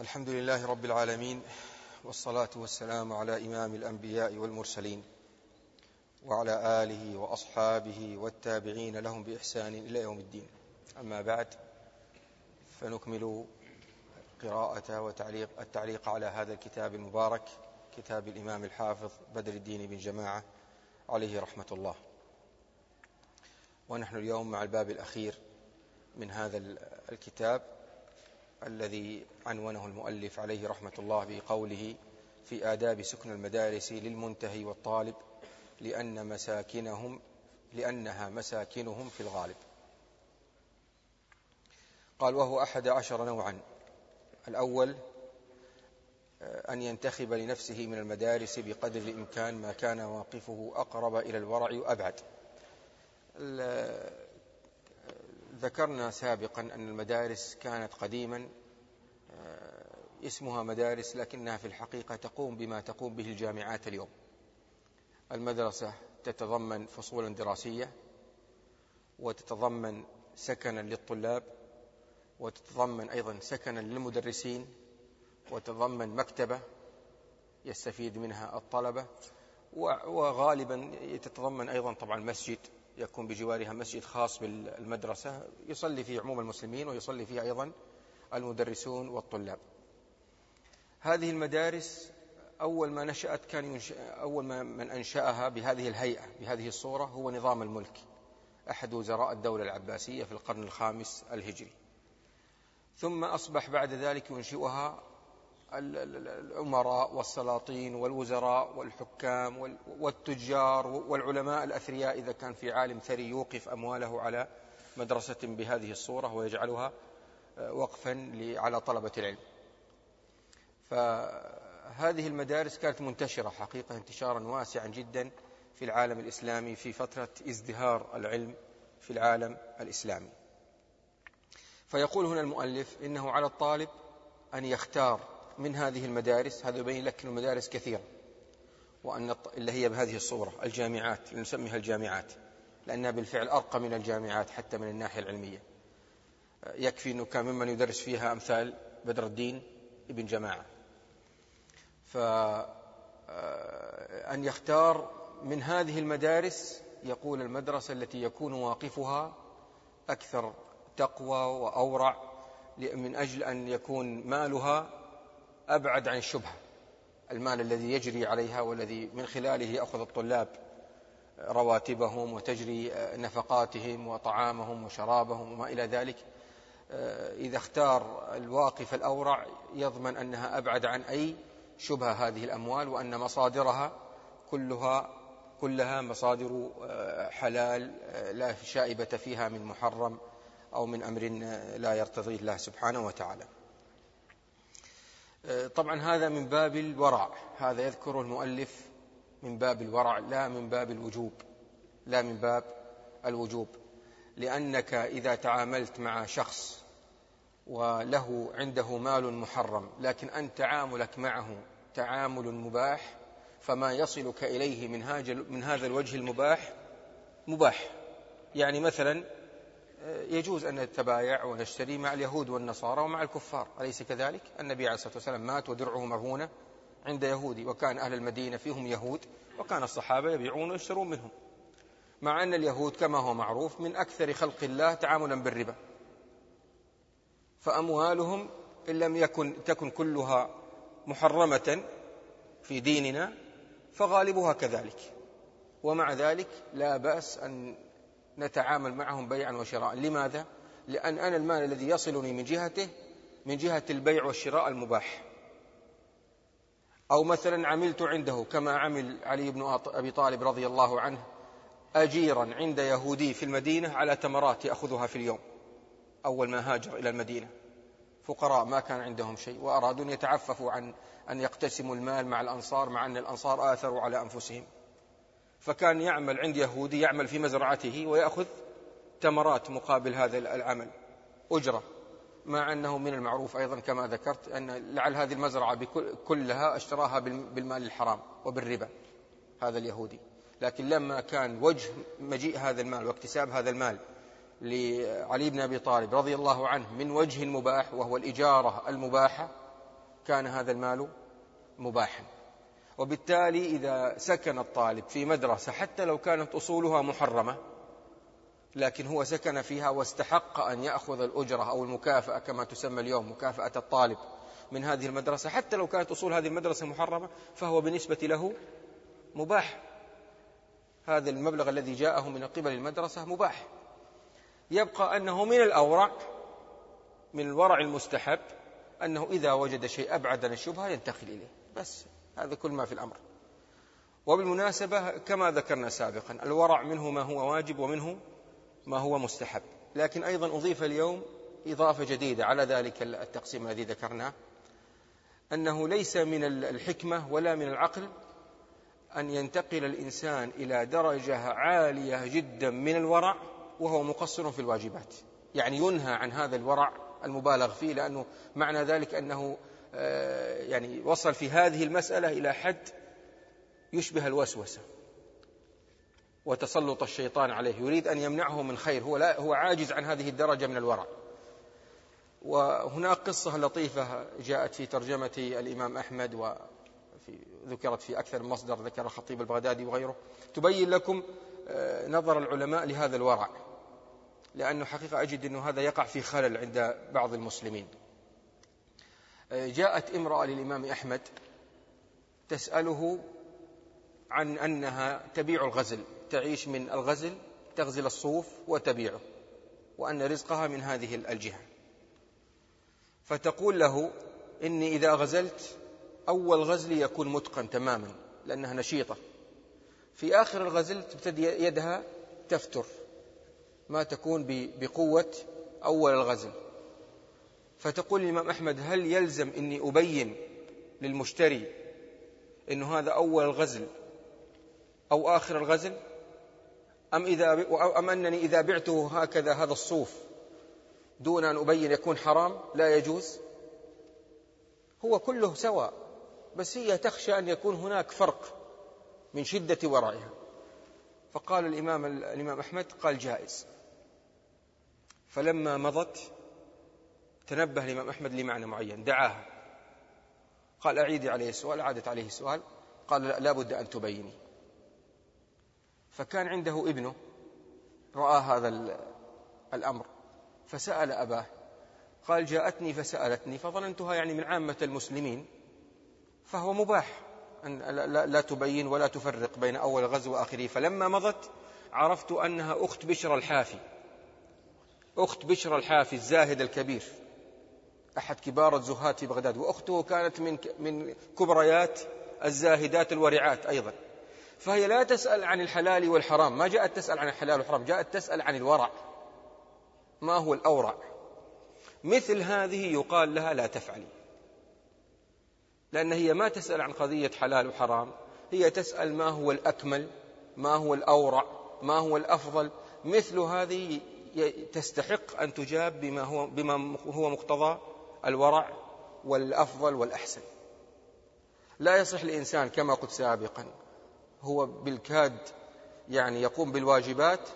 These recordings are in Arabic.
الحمد لله رب العالمين والصلاة والسلام على إمام الأنبياء والمرسلين وعلى آله وأصحابه والتابعين لهم بإحسان إلى يوم الدين. أما بعد فنكمل قراءة وتعليق التعليق على هذا الكتاب المبارك كتاب الإمام الحافظ بدر الدين بن جماعة عليه رحمة الله. ونحن اليوم مع الباب الأخير من هذا الكتاب الذي عنونه المؤلف عليه رحمة الله بقوله في آداب سكن المدارس للمنتهي والطالب لأن مساكنهم لأنها مساكنهم في الغالب. قال وهو أحد عشر نوعا. الأول أن ينتخب لنفسه من المدارس بقدر الإمكان ما كان واقفه أقرب إلى الورع وأبعد. ذكرنا سابقا أن المدارس كانت قديما آه، اسمها مدارس لكنها في الحقيقة تقوم بما تقوم به الجامعات اليوم. المدرسة تتضمن فصولا دراسية وتتضمن سكنا للطلاب وتتضمن أيضا سكنا للمدرسين وتتضمن مكتبة يستفيد منها الطلبة وغالبا تتضمن أيضا طبعا مسجد. يكون بجوارها مسجد خاص بالمدرسة يصلي فيه عموم المسلمين ويصلي فيه أيضا المدرسون والطلاب. هذه المدارس أول ما نشأت كان أول ما من أنشأها بهذه الهيئة بهذه الصورة هو نظام الملك أحد وزراء الدولة العباسية في القرن الخامس الهجري. ثم أصبح بعد ذلك ينشئها الأمراء والسلاطين والوزراء والحكام والتجار والعلماء الأثرياء إذا كان في عالم ثري يوقف أمواله على مدرسة بهذه الصورة ويجعلها آه، وقفا على طلبة العلم. فهذه المدارس كانت منتشرة حقيقة انتشارا واسعا جدا في العالم الإسلامي في فترة ازدهار العلم في العالم الإسلامي. فيقول هنا المؤلف إنه على الطالب أن يختار من هذه المدارس هذا يبين لك المدارس كثيرة وأن اللي هي بهذه الصورة الجامعات نسميها الجامعات لأنها بالفعل أرقى من الجامعات حتى من الناحية العلمية. يكفي أنه كان ممن يدرس فيها أمثال بدر الدين ابن جماعة. فأن آه، يختار من هذه المدارس يقول المدرسة التي يكون واقفها أكثر تقوى وأورع من أجل أن يكون مالها أبعد عن الشبهة. المال الذي يجري عليها والذي من خلاله يأخذ الطلاب رواتبهم وتجري نفقاتهم وطعامهم وشرابهم وما إلى ذلك إذا اختار الواقف الأورع يضمن أنها أبعد عن أي شبهة هذه الأموال وأن مصادرها كلها كلها مصادر حلال لا شائبة فيها من محرم أو من أمر لا يرتضيه الله سبحانه وتعالى. طبعا هذا من باب الورع. هذا يذكره المؤلف من باب الورع لا من باب الوجوب لا من باب الوجوب. لأنك إذا تعاملت مع شخص وله عنده مال محرم لكن أنت تعاملك معه تعامل مباح فما يصلك إليه من هذا الوجه المباح مباح. يعني مثلا يجوز أن نتبايع ونشتري مع اليهود والنصارى ومع الكفار. أليس كذلك؟ النبي عليه الصلاة والسلام مات ودرعه مرهونة عند يهودي وكان أهل المدينة فيهم يهود وكان الصحابة يبيعون ويشترون منهم. مع أن اليهود كما هو معروف من أكثر خلق الله تعاملا بالربا. فأموالهم إن لم يكن تكن كلها محرمة في ديننا فغالبها كذلك. ومع ذلك لا بأس أن نتعامل معهم بيعا وشراء. لماذا؟ لأن أنا المال الذي يصلني من جهته من جهة البيع والشراء المباح. أو مثلا عملت عنده كما عمل علي بن أبي طالب رضي الله عنه أجيرا عند يهودي في المدينة على تمرات يأخذها في اليوم. أول ما هاجر إلى المدينة. فقراء ما كان عندهم شيء وأرادوا أن يتعففوا عن أن يقتسموا المال مع الأنصار مع أن الأنصار آثروا على أنفسهم. فكان يعمل عند يهودي يعمل في مزرعته ويأخذ تمرات مقابل هذا العمل. أجرة. مع أنه من المعروف أيضا كما ذكرت أن لعل هذه المزرعة كلها اشتراها بالمال الحرام وبالربا هذا اليهودي. لكن لما كان وجه مجيء هذا المال واكتساب هذا المال لعلي بن أبي طالب رضي الله عنه من وجه مباح وهو الإجارة المباحة كان هذا المال مباحا. وبالتالي إذا سكن الطالب في مدرسة حتى لو كانت أصولها محرمة لكن هو سكن فيها واستحق أن يأخذ الأجرة أو المكافأة كما تسمى اليوم مكافأة الطالب من هذه المدرسة. حتى لو كانت أصول هذه المدرسة محرمة فهو بالنسبة له مباح. هذا المبلغ الذي جاءه من قبل المدرسة مباح. يبقى أنه من الأورع من الورع المستحب أنه إذا وجد شيء أبعد عن الشبهة ينتقل إليه. بس. هذا كل ما في الأمر. وبالمناسبة كما ذكرنا سابقا الورع منه ما هو واجب ومنه ما هو مستحب. لكن أيضا أضيف اليوم إضافة جديدة على ذلك التقسيم الذي ذكرناه أنه ليس من الحكمة ولا من العقل أن ينتقل الإنسان إلى درجة عالية جدا من الورع وهو مقصر في الواجبات. يعني ينهى عن هذا الورع المبالغ فيه لأنه معنى ذلك أنه يعني وصل في هذه المسألة إلى حد يشبه الوسوسة. وتسلط الشيطان عليه. يريد أن يمنعه من خير. هو, لا هو عاجز عن هذه الدرجة من الورع. وهناك قصة لطيفة جاءت في ترجمة الإمام أحمد وفي ذكرت في أكثر من مصدر ذكر الخطيب البغدادي وغيره. تبين لكم آه، نظر العلماء لهذا الورع. لأنه حقيقة أجد أنه هذا يقع في خلل عند بعض المسلمين. آه، جاءت امرأة للإمام أحمد تسأله عن أنها تبيع الغزل تعيش من الغزل تغزل الصوف وتبيعه وأن رزقها من هذه الجهة. فتقول له إني إذا غزلت أول غزلي يكون متقن تماما لأنها نشيطة. في آخر الغزل تبتدي يدها تفتر ما تكون بقوة أول الغزل. فتقول الإمام أحمد هل يلزم أني أبين للمشتري أنه هذا أول الغزل أو آخر الغزل؟ أم, إذا أم أنني إذا بعته هكذا هذا الصوف دون أن أبين يكون حرام؟ لا يجوز. هو كله سواء بس هي تخشى أن يكون هناك فرق من شدة ورعها فقال الإمام, الإمام أحمد قال جائز. فلما مضت تنبه الإمام أحمد لمعنى معين دعاها. قال أعيدي عليه السؤال عادت عليه السؤال. قال لا بد أن تبيني. فكان عنده ابنه رأى هذا الأمر فسأل أباه. قال جاءتني فسألتني فظننتها يعني من عامة المسلمين فهو مباح أن لا تبين ولا تفرق بين أول غزو وآخره. فلما مضت عرفت أنها أخت بشر الحافي أخت بشر الحافي الزاهد الكبير. أحد كبار الزهاد في بغداد وأخته كانت من من كبريات الزاهدات الورعات أيضا. فهي لا تسأل عن الحلال والحرام ما جاءت تسأل عن الحلال والحرام جاءت تسأل عن الورع. ما هو الأورع؟ مثل هذه يقال لها لا تفعلي. لأن هي ما تسأل عن قضية حلال وحرام هي تسأل ما هو الأكمل ما هو الأورع ما هو الأفضل. مثل هذه تستحق أن تجاب بما هو, بما هو مقتضى الورع والأفضل والأحسن. لا يصح الإنسان كما قلت سابقا هو بالكاد يعني يقوم بالواجبات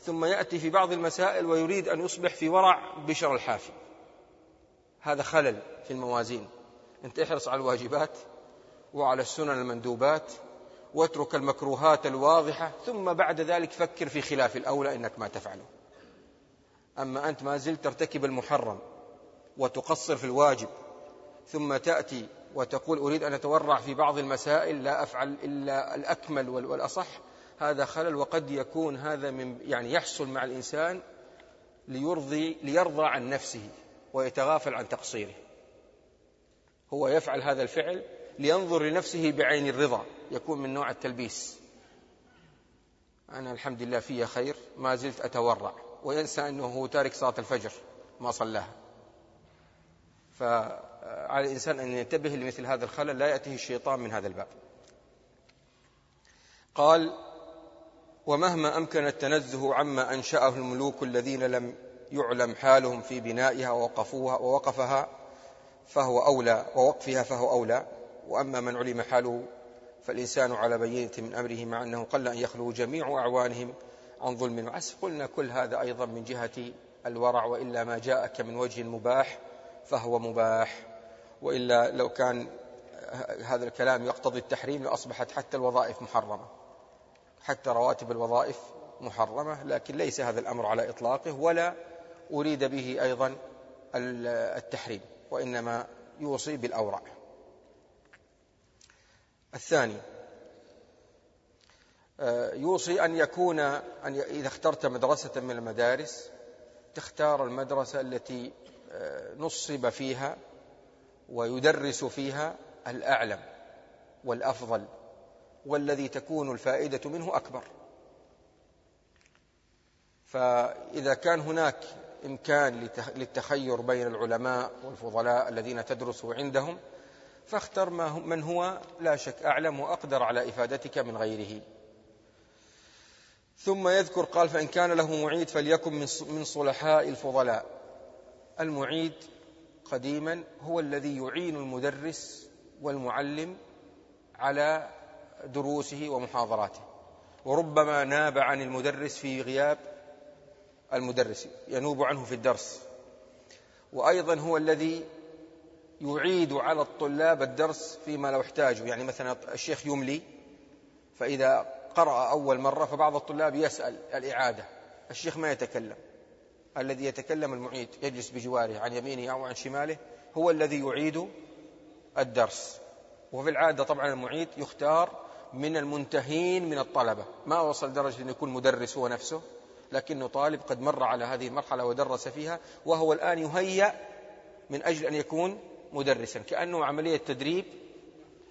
ثم يأتي في بعض المسائل ويريد أن يصبح في ورع بشر الحافي. هذا خلل في الموازين. أنت احرص على الواجبات وعلى السنن المندوبات واترك المكروهات الواضحة ثم بعد ذلك فكر في خلاف الأولى إنك ما تفعله. أما أنت ما زلت ترتكب المحرم وتقصر في الواجب ثم تأتي وتقول أريد أن أتورع في بعض المسائل لا أفعل إلا الأكمل والأصح. هذا خلل وقد يكون هذا من يعني يحصل مع الإنسان ليرضي ليرضى عن نفسه ويتغافل عن تقصيره. هو يفعل هذا الفعل لينظر لنفسه بعين الرضا يكون من نوع التلبيس. أنا الحمد لله في خير ما زلت أتورع وينسى أنه تارك صلاة الفجر ما صلاها. فعلى الإنسان أن ينتبه لمثل هذا الخلل لا يأتيه الشيطان من هذا الباب. قال ومهما أمكن التنزه عما أنشأه الملوك الذين لم يعلم حالهم في بنائها ووقفوها ووقفها فهو أولى ووقفها فهو أولى. وأما من علم حاله فالإنسان على بينة من أمره مع أنه قل أن يخلو جميع أعوانهم عن ظلم. وعسف قلنا كل هذا أيضا من جهة الورع وإلا ما جاءك من وجه مباح. فهو مباح. وإلا لو كان هذا الكلام يقتضي التحريم لأصبحت حتى الوظائف محرمة. حتى رواتب الوظائف محرمة لكن ليس هذا الأمر على إطلاقه ولا أريد به أيضا التحريم وإنما يوصي بالأورع الثاني آه، يوصي أن يكون أن إذا اخترت مدرسة من المدارس تختار المدرسة التي نصب فيها ويدرس فيها الأعلم والأفضل والذي تكون الفائدة منه أكبر. فإذا كان هناك إمكان للتخير بين العلماء والفضلاء الذين تدرس عندهم فاختر من هو لا شك أعلم وأقدر على إفادتك من غيره. ثم يذكر قال فإن كان له معيد فليكن من صلحاء الفضلاء. المعيد قديما هو الذي يعين المدرس والمعلم على دروسه ومحاضراته. وربما ناب عن المدرس في غياب المدرس ينوب عنه في الدرس. وأيضا هو الذي يعيد على الطلاب الدرس فيما لو احتاجوا. يعني مثلا الشيخ يملي فإذا قرأ أول مرة فبعض الطلاب يسأل الإعادة الشيخ ما يتكلم. الذي يتكلم المعيد يجلس بجواره عن يمينه أو عن شماله هو الذي يعيد الدرس. وفي العادة طبعا المعيد يختار من المنتهين من الطلبة. ما وصل درجة أن يكون مدرس هو نفسه لكنه طالب قد مر على هذه المرحلة ودرس فيها وهو الآن يهيأ من أجل أن يكون مدرسا كأنه عملية تدريب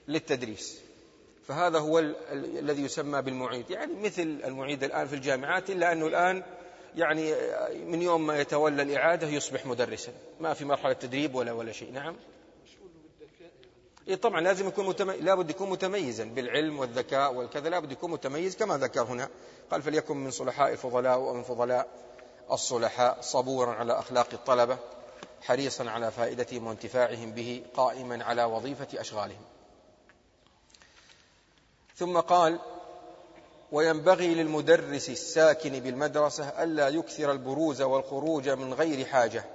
للتدريس. فهذا هو الذي يسمى بالمعيد. يعني مثل المعيد الآن في الجامعات إلا أنه الآن يعني من يوم ما يتولى الإعادة يصبح مدرسا. ما في مرحلة تدريب ولا ولا شيء. نعم. إيه طبعا لازم يكون متميز لابد يكون متميزا بالعلم والذكاء والكذا. لابد يكون متميز كما ذكر هنا. قال فليكن من صلحاء الفضلاء ومن فضلاء الصلحاء صبورا على أخلاق الطلبة حريصا على فائدتهم وانتفاعهم به قائما على وظيفة أشغالهم. ثم قال وينبغي للمدرس الساكن بالمدرسة ألا يكثر البروز والخروج من غير حاجة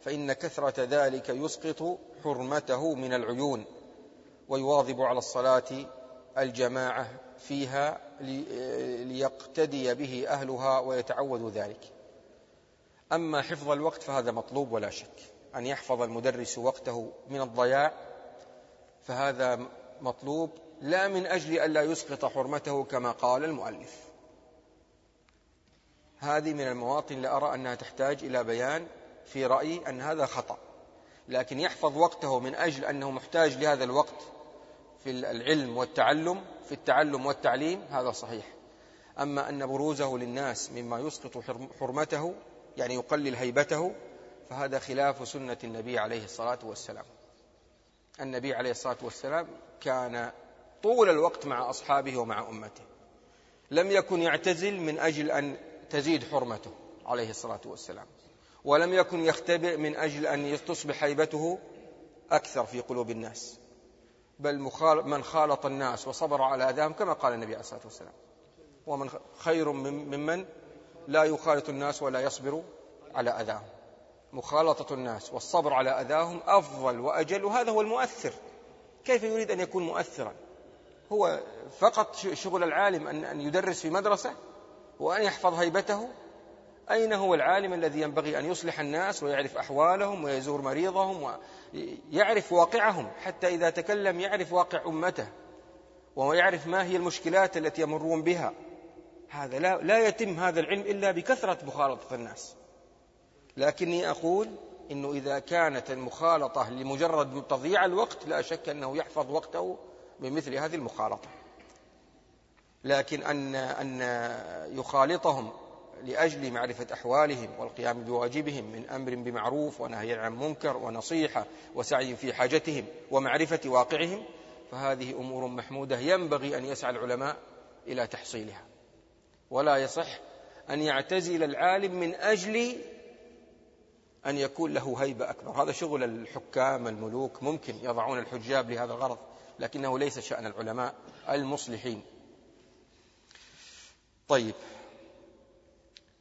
فإن كثرة ذلك يسقط حرمته من العيون ويواظب على الصلاة الجماعة فيها ليقتدي به أهلها ويتعودوا ذلك. أما حفظ الوقت فهذا مطلوب ولا شك. أن يحفظ المدرس وقته من الضياع فهذا مطلوب لا من أجل ألا يسقط حرمته كما قال المؤلف. هذه من المواطن اللي أرى أنها تحتاج إلى بيان في رأيي أن هذا خطأ. لكن يحفظ وقته من أجل أنه محتاج لهذا الوقت في العلم والتعلم في التعلم والتعليم هذا صحيح. أما أن بروزه للناس مما يسقط حرمته يعني يقلل هيبته فهذا خلاف سنة النبي عليه الصلاة والسلام. النبي عليه الصلاة والسلام كان طول الوقت مع أصحابه ومع أمته. لم يكن يعتزل من أجل أن تزيد حرمته عليه الصلاة والسلام. ولم يكن يختبئ من أجل أن تصبح هيبته أكثر في قلوب الناس. بل من خالط الناس وصبر على أذاهم كما قال النبي عليه الصلاة والسلام. ومن خير ممن لا يخالط الناس ولا يصبر على أذاهم. مخالطة الناس والصبر على أذاهم أفضل وأجل وهذا هو المؤثر. كيف يريد أن يكون مؤثرا؟ هو فقط شغل العالم أن يدرس في مدرسة وأن يحفظ هيبته؟ أين هو العالم الذي ينبغي أن يصلح الناس ويعرف أحوالهم ويزور مريضهم ويعرف واقعهم؟ حتى إذا تكلم يعرف واقع أمته ويعرف ما هي المشكلات التي يمرون بها. هذا لا, لا يتم هذا العلم إلا بكثرة مخالطة الناس. لكني أقول إنه إذا كانت المخالطة لمجرد تضييع الوقت لا شك أنه يحفظ وقته بمثل هذه المخالطة. لكن أن أن يخالطهم لأجل معرفة أحوالهم والقيام بواجبهم من أمر بمعروف ونهي عن منكر ونصيحة وسعي في حاجتهم ومعرفة واقعهم فهذه أمور محمودة ينبغي أن يسعى العلماء إلى تحصيلها. ولا يصح أن يعتزل العالم من أجل أن يكون له هيبة أكبر. هذا شغل الحكام الملوك ممكن يضعون الحجاب لهذا الغرض. لكنه ليس شأن العلماء المصلحين. طيب.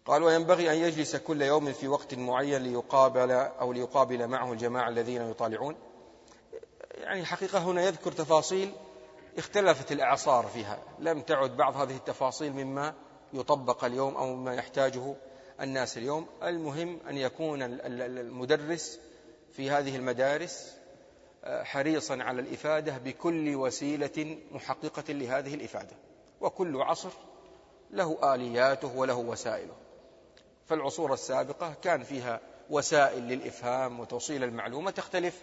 قال وينبغي أن يجلس كل يوم في وقت معين ليقابل أو ليقابل معه الجماعة الذين يطالعون. يعني حقيقة هنا يذكر تفاصيل اختلفت الأعصار فيها. لم تعد بعض هذه التفاصيل مما يطبق اليوم أو مما يحتاجه الناس اليوم. المهم أن يكون المدرس في هذه المدارس حريصا على الإفادة بكل وسيلة محققة لهذه الإفادة. وكل عصر له آلياته وله وسائله. فالعصور السابقة كان فيها وسائل للإفهام وتوصيل المعلومة تختلف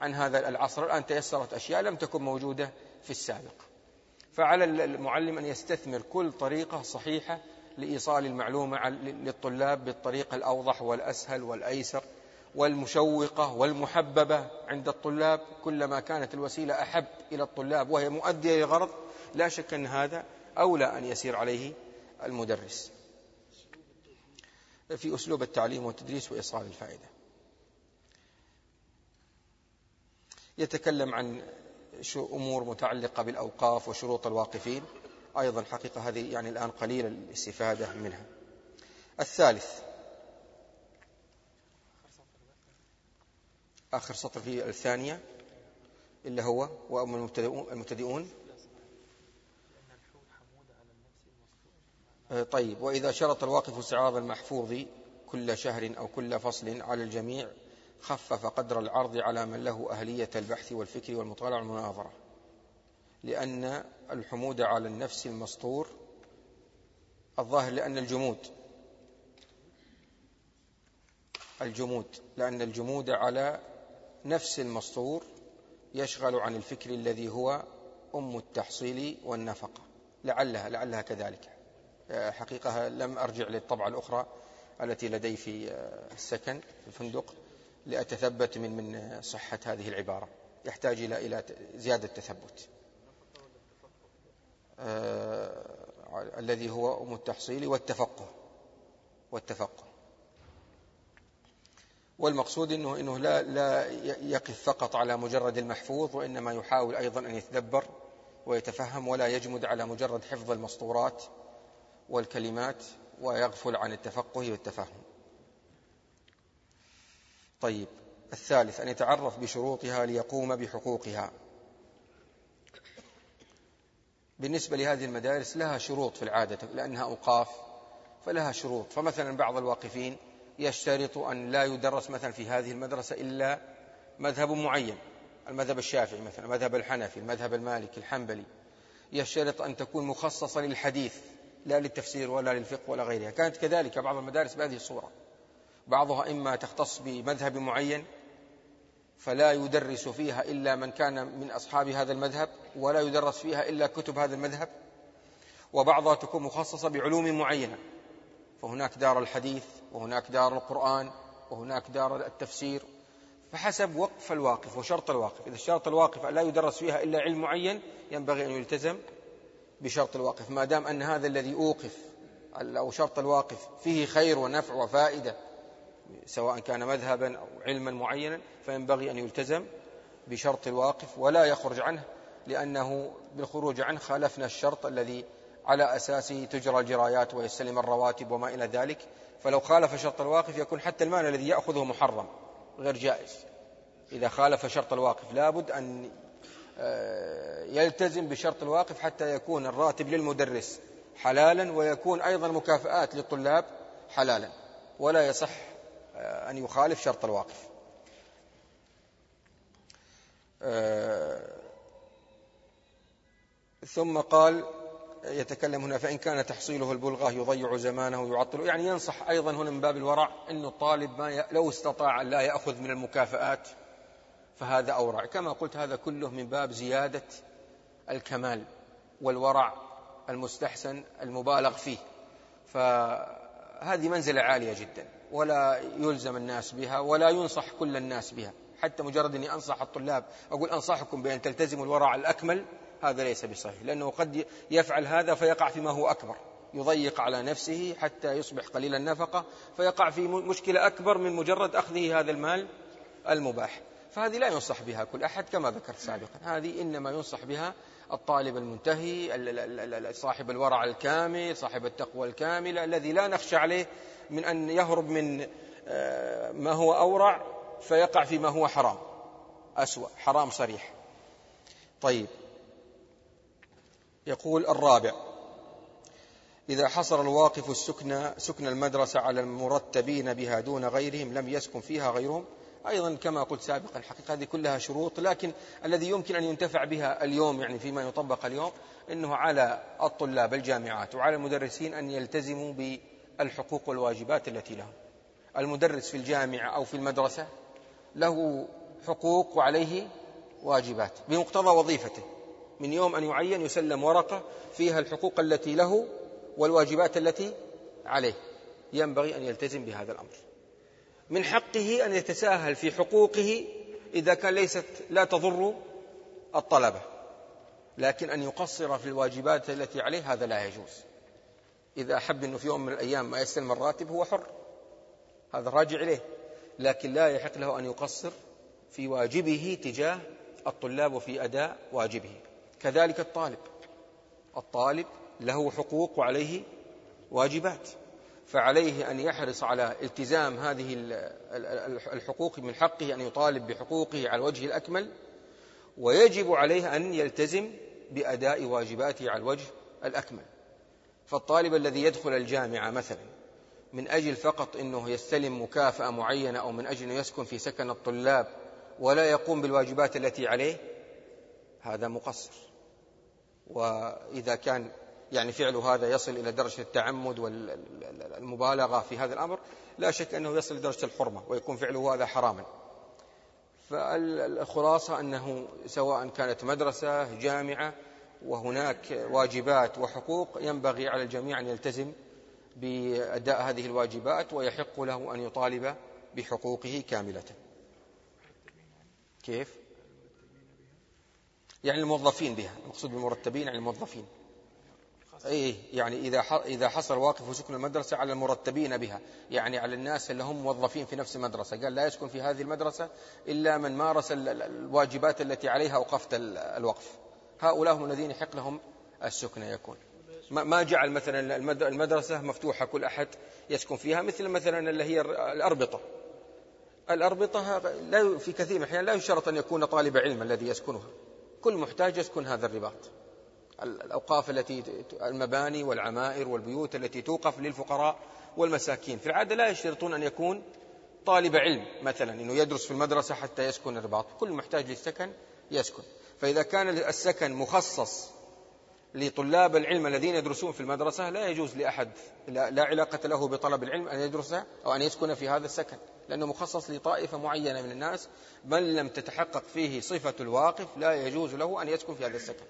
عن هذا العصر. الآن تيسرت أشياء لم تكن موجودة في السابق. فعلى المعلم أن يستثمر كل طريقة صحيحة لإيصال المعلومة للطلاب بالطريقة الأوضح والأسهل والأيسر. والمشوقة والمحببة عند الطلاب كلما كانت الوسيلة أحب إلى الطلاب وهي مؤدية للغرض لا شك أن هذا أولى أن يسير عليه المدرس في أسلوب التعليم والتدريس وإيصال الفائدة. يتكلم عن أمور متعلقة بالأوقاف وشروط الواقفين. أيضا حقيقة هذه يعني الآن قليل الاستفادة منها. الثالث آخر سطر في الثانية اللي هو وأما المبتدئون آه، طيب. وإذا شرط الواقف استعراض المحفوظ كل شهر أو كل فصل على الجميع خفف قدر العرض على من له أهلية البحث والفكر والمطالعة والمناظرة. لأن الحمود على النفس المسطور الظاهر لأن الجمود الجمود لأن الجمود على نفس المسطور يشغل عن الفكر الذي هو أم التحصيل والنفقة. لعلها لعلها كذلك. حقيقة لم أرجع للطبعة الأخرى التي لدي في السكن في الفندق لأتثبت من من صحة هذه العبارة. يحتاج إلى إلى زيادة تثبت آه الذي هو أم التحصيل والتفقه. والتفقه. والمقصود انه إنه لا لا يقف فقط على مجرد المحفوظ وإنما يحاول أيضا أن يتدبر ويتفهم ولا يجمد على مجرد حفظ المسطورات والكلمات ويغفل عن التفقه والتفهم. طيب الثالث أن يتعرف بشروطها ليقوم بحقوقها. بالنسبة لهذه المدارس لها شروط في العادة لأنها أوقاف فلها شروط. فمثلا بعض الواقفين يشترط أن لا يدرس مثلا في هذه المدرسة إلا مذهب معين. المذهب الشافعي مثلا المذهب الحنفي المذهب المالكي الحنبلي. يشترط أن تكون مخصصة للحديث لا للتفسير ولا للفقه ولا غيرها. كانت كذلك بعض المدارس بهذه الصورة. بعضها إما تختص بمذهب معين فلا يدرس فيها إلا من كان من أصحاب هذا المذهب ولا يدرس فيها إلا كتب هذا المذهب. وبعضها تكون مخصصة بعلوم معينة. فهناك دار الحديث وهناك دار القرآن وهناك دار التفسير. فحسب وقف الواقف وشرط الواقف. إذا شرط الواقف لا يدرس فيها إلا علم معين ينبغي أن يلتزم بشرط الواقف. ما دام أن هذا الذي أوقف أو شرط الواقف فيه خير ونفع وفائدة سواء كان مذهبا أو علما معينا فينبغي أن يلتزم بشرط الواقف ولا يخرج عنه لأنه بالخروج عنه خالفنا الشرط الذي على أساسه تجرى الجرايات ويستلم الرواتب وما إلى ذلك فلو خالف شرط الواقف يكون حتى المال الذي يأخذه محرم غير جائز. إذا خالف شرط الواقف لابد أن آه، يلتزم بشرط الواقف حتى يكون الراتب للمدرس حلالا ويكون أيضا مكافآت للطلاب حلالا ولا يصح آه، أن يخالف شرط الواقف. آه، ثم قال يتكلم هنا فإن كان تحصيله البلغة يضيع زمانه يعطل يعني ينصح أيضا هنا من باب الورع أن الطالب ما لو استطاع أن لا يأخذ من المكافآت فهذا أورع. كما قلت هذا كله من باب زيادة الكمال والورع المستحسن المبالغ فيه. فهذه منزلة عالية جدا ولا يلزم الناس بها ولا ينصح كل الناس بها. حتى مجرد أني أنصح الطلاب أقول أنصحكم بأن تلتزموا الورع الأكمل هذا ليس بصحيح لأنه قد يفعل هذا فيقع فيما هو أكبر يضيق على نفسه حتى يصبح قليل النفقة فيقع في مشكلة أكبر من مجرد أخذه هذا المال المباح. فهذه لا ينصح بها كل أحد كما ذكرت سابقا هذه إنما ينصح بها الطالب المنتهي صاحب الورع الكامل صاحب التقوى الكاملة الذي لا نخشى عليه من أن يهرب من آه، ما هو أورع فيقع فيما هو حرام أسوأ حرام صريح. طيب. يقول الرابع إذا حصر الواقف السكن سكن المدرسة على المرتبين بها دون غيرهم لم يسكن فيها غيرهم أيضا كما قلت سابقا الحقيقة هذه كلها شروط لكن الذي يمكن أن ينتفع بها اليوم يعني فيما يطبق اليوم أنه على الطلاب الجامعات وعلى المدرسين أن يلتزموا بالحقوق والواجبات التي لهم. المدرس في الجامعة أو في المدرسة له حقوق وعليه واجبات بمقتضى وظيفته. من يوم أن يعين يسلم ورقة فيها الحقوق التي له والواجبات التي عليه. ينبغي أن يلتزم بهذا الأمر. من حقه أن يتساهل في حقوقه إذا كان ليست لا تضر الطلبة. لكن أن يقصر في الواجبات التي عليه هذا لا يجوز. إذا أحب أنه في يوم من الأيام ما يستلم الراتب هو حر. هذا راجع إليه. لكن لا يحق له أن يقصر في واجبه تجاه الطلاب وفي أداء واجبه. كذلك الطالب. الطالب له حقوق وعليه واجبات. فعليه أن يحرص على التزام هذه الحقوق من حقه أن يطالب بحقوقه على الوجه الأكمل. ويجب عليه أن يلتزم بأداء واجباته على الوجه الأكمل. فالطالب الذي يدخل الجامعة مثلا من أجل فقط أنه يستلم مكافأة معينة أو من أجل أنه يسكن في سكن الطلاب ولا يقوم بالواجبات التي عليه هذا مقصر. وإذا كان يعني فعل هذا يصل إلى درجة التعمد والمبالغة في هذا الأمر لا شك أنه يصل لدرجة الحرمة ويكون فعله هذا حراما فالخلاصة أنه سواء كانت مدرسة جامعة وهناك واجبات وحقوق ينبغي على الجميع أن يلتزم بأداء هذه الواجبات ويحق له أن يطالب بحقوقه كاملة كيف؟ يعني الموظفين بها المقصود بالمرتبين يعني الموظفين. أي يعني إذا إذا حصل واقف سكن المدرسة على المرتبين بها يعني على الناس اللي هم موظفين في نفس المدرسة. قال لا يسكن في هذه المدرسة إلا من مارس الواجبات التي عليها أوقفت الوقف. هؤلاء هم الذين يحق لهم السكن يكون. ما جعل مثلا المدرسة مفتوحة كل أحد يسكن فيها مثل مثلا اللي هي الأربطة. الأربطة لا في كثير من الأحيان لا يشترط أن يكون طالب علم الذي يسكنها. كل محتاج يسكن هذا الرباط. الأوقاف التي المباني والعمائر والبيوت التي توقف للفقراء والمساكين. في العادة لا يشترطون أن يكون طالب علم مثلا أنه يدرس في المدرسة حتى يسكن الرباط. كل محتاج للسكن يسكن. فإذا كان السكن مخصص لطلاب العلم الذين يدرسون في المدرسة لا يجوز لأحد لا علاقة له بطلب العلم أن يدرس أو أن يسكن في هذا السكن لأنه مخصص لطائفة معينة من الناس من لم تتحقق فيه صفة الواقف لا يجوز له أن يسكن في هذا السكن.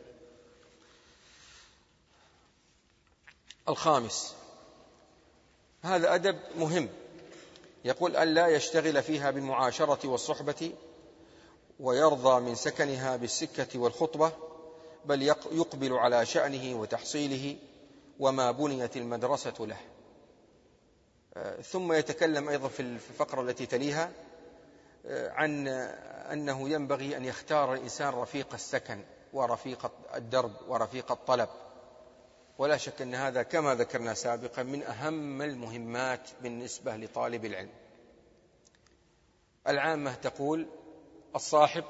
الخامس هذا أدب مهم. يقول أن لا يشتغل فيها بالمعاشرة والصحبة ويرضى من سكنها بالسكة والخطبة بل يقبل على شأنه وتحصيله وما بنيت المدرسة له. آه، ثم يتكلم أيضا في الفقرة التي تليها آه، عن أنه ينبغي أن يختار الإنسان رفيق السكن ورفيق الدرب ورفيق الطلب. ولا شك أن هذا كما ذكرنا سابقا من أهم المهمات بالنسبة لطالب العلم. العامة تقول الصاحب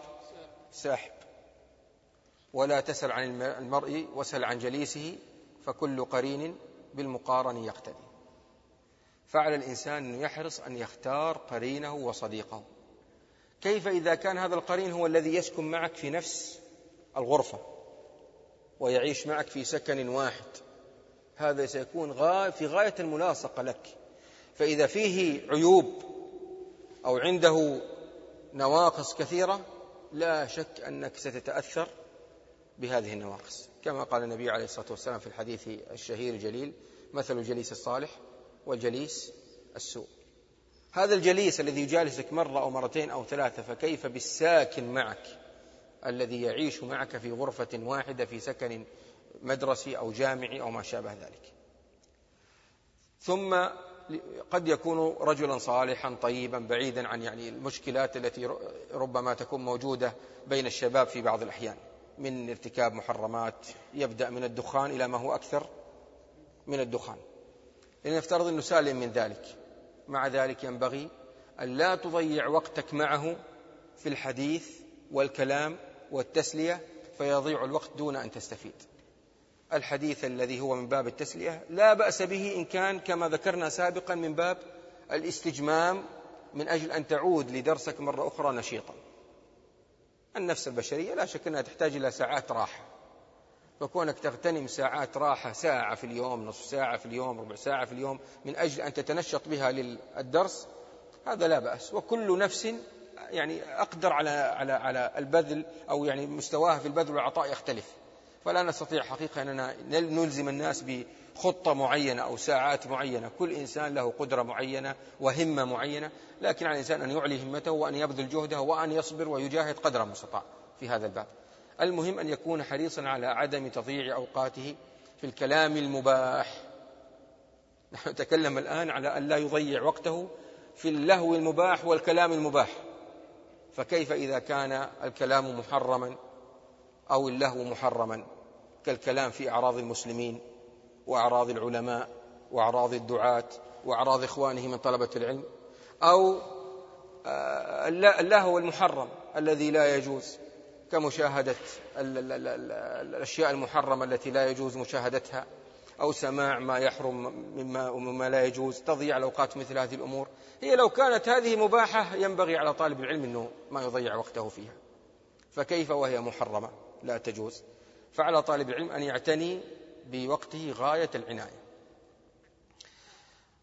ساحب. ولا تسل عن المرء وسل عن جليسه فكل قرين بالمقارن يقتدي. فعلى الإنسان أن يحرص أن يختار قرينه وصديقه. كيف إذا كان هذا القرين هو الذي يسكن معك في نفس الغرفة ويعيش معك في سكن واحد؟ هذا سيكون في غاية الملاصقة لك. فإذا فيه عيوب أو عنده نواقص كثيرة لا شك أنك ستتأثر بهذه النواقص. كما قال النبي عليه الصلاة والسلام في الحديث الشهير الجليل مثل الجليس الصالح والجليس السوء. هذا الجليس الذي يجالسك مرة أو مرتين أو ثلاثة فكيف بالساكن معك؟ الذي يعيش معك في غرفة واحدة في سكن مدرسي أو جامعي أو ما شابه ذلك. ثم قد يكون رجلا صالحا طيبا بعيدا عن يعني المشكلات التي ربما تكون موجودة بين الشباب في بعض الأحيان. من ارتكاب محرمات يبدأ من الدخان إلى ما هو أكثر من الدخان. لنفترض أنه سالم من ذلك. مع ذلك ينبغي أن لا تضيع وقتك معه في الحديث والكلام والتسلية فيضيع الوقت دون أن تستفيد. الحديث الذي هو من باب التسلية لا بأس به إن كان كما ذكرنا سابقا من باب الاستجمام من أجل أن تعود لدرسك مرة أخرى نشيطا. النفس البشرية لا شك أنها تحتاج إلى ساعات راحة. فكونك تغتنم ساعات راحة ساعة في اليوم نصف ساعة في اليوم ربع ساعة في اليوم من أجل أن تتنشط بها للدرس هذا لا بأس. وكل نفس يعني أقدر على على على البذل أو يعني مستواها في البذل والعطاء يختلف. فلا نستطيع حقيقة أننا نلزم الناس بخطة معينة أو ساعات معينة. كل إنسان له قدرة معينة وهمة معينة لكن على الإنسان أن يعلي همته وأن يبذل جهده وأن يصبر ويجاهد قدر المستطاع في هذا الباب. المهم أن يكون حريصا على عدم تضييع أوقاته في الكلام المباح. نحن نتكلم الآن على أن لا يضيع وقته في اللهو المباح والكلام المباح. فكيف إذا كان الكلام محرما أو اللهو محرما كالكلام في أعراض المسلمين؟ وأعراض العلماء وأعراض الدعاة وأعراض إخوانه من طلبة العلم أو آه، اللهو المحرم الذي لا يجوز كمشاهدة الأشياء المحرمة التي لا يجوز مشاهدتها أو سماع ما يحرم مما, مما لا يجوز تضيع الأوقات مثل هذه الأمور. هي لو كانت هذه مباحة ينبغي على طالب العلم أنه ما يضيع وقته فيها. فكيف وهي محرمة؟ لا تجوز. فعلى طالب العلم أن يعتني بوقته غاية العناية.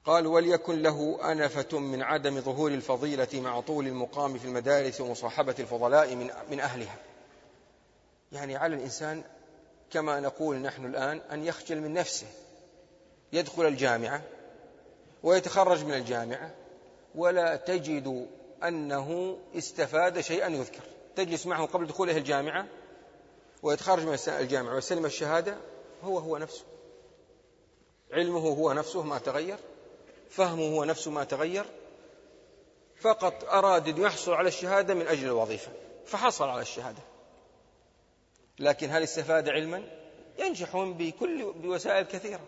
قال وليكن له أنفة من عدم ظهور الفضيلة مع طول المقام في المدارس ومصاحبة الفضلاء من, أهلها. يعني على الإنسان كما نقول نحن الآن أن يخجل من نفسه. يدخل الجامعة ويتخرج من الجامعة ولا تجد أنه استفاد شيئا يذكر. تجلس معه قبل دخوله الجامعة ويتخرج من الجامعة ويستلم الشهادة هو هو نفسه. علمه هو نفسه ما تغير. فهمه هو نفسه ما تغير. فقط أراد أن يحصل على الشهادة من أجل الوظيفة. فحصل على الشهادة. لكن هل استفاد علما؟ ينجحون بكل بوسائل كثيرة.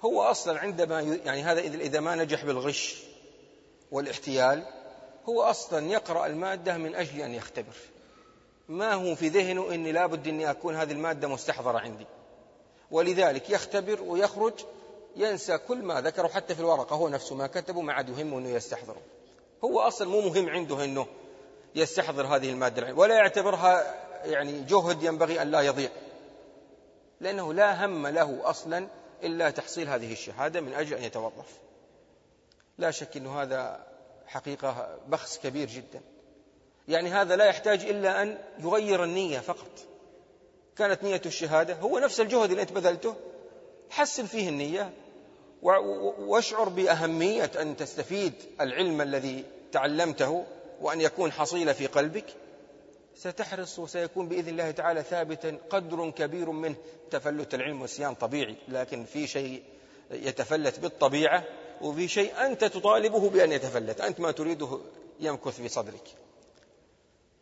هو أصلا عندما يعني هذا إذا ما نجح بالغش والاحتيال هو أصلا يقرأ المادة من أجل أن يختبر. ما هو في ذهنه أني لابد أني أكون هذه المادة مستحضرة عندي. ولذلك يختبر ويخرج ينسى كل ما ذكره حتى في الورقة هو نفسه ما كتبه ما عاد يهمه أنه يستحضره. هو أصلا مو مهم عنده أنه يستحضر هذه المادة ولا يعتبرها يعني جهد ينبغي أن لا يضيع لأنه لا هم له أصلا إلا تحصيل هذه الشهادة من أجل أن يتوظف. لا شك أن هذا حقيقة بخس كبير جدا. يعني هذا لا يحتاج إلا أن يغير النية فقط. كانت نية الشهادة هو نفس الجهد اللي أنت بذلته. حسن فيه النية واشعر بأهمية أن تستفيد العلم الذي تعلمته وأن يكون حصيلة في قلبك. ستحرص وسيكون بإذن الله تعالى ثابتا قدر كبير منه تفلت العلم والسيان طبيعي لكن في شيء يتفلت بالطبيعة وفي شيء أنت تطالبه بأن يتفلت. أنت ما تريده يمكث في صدرك.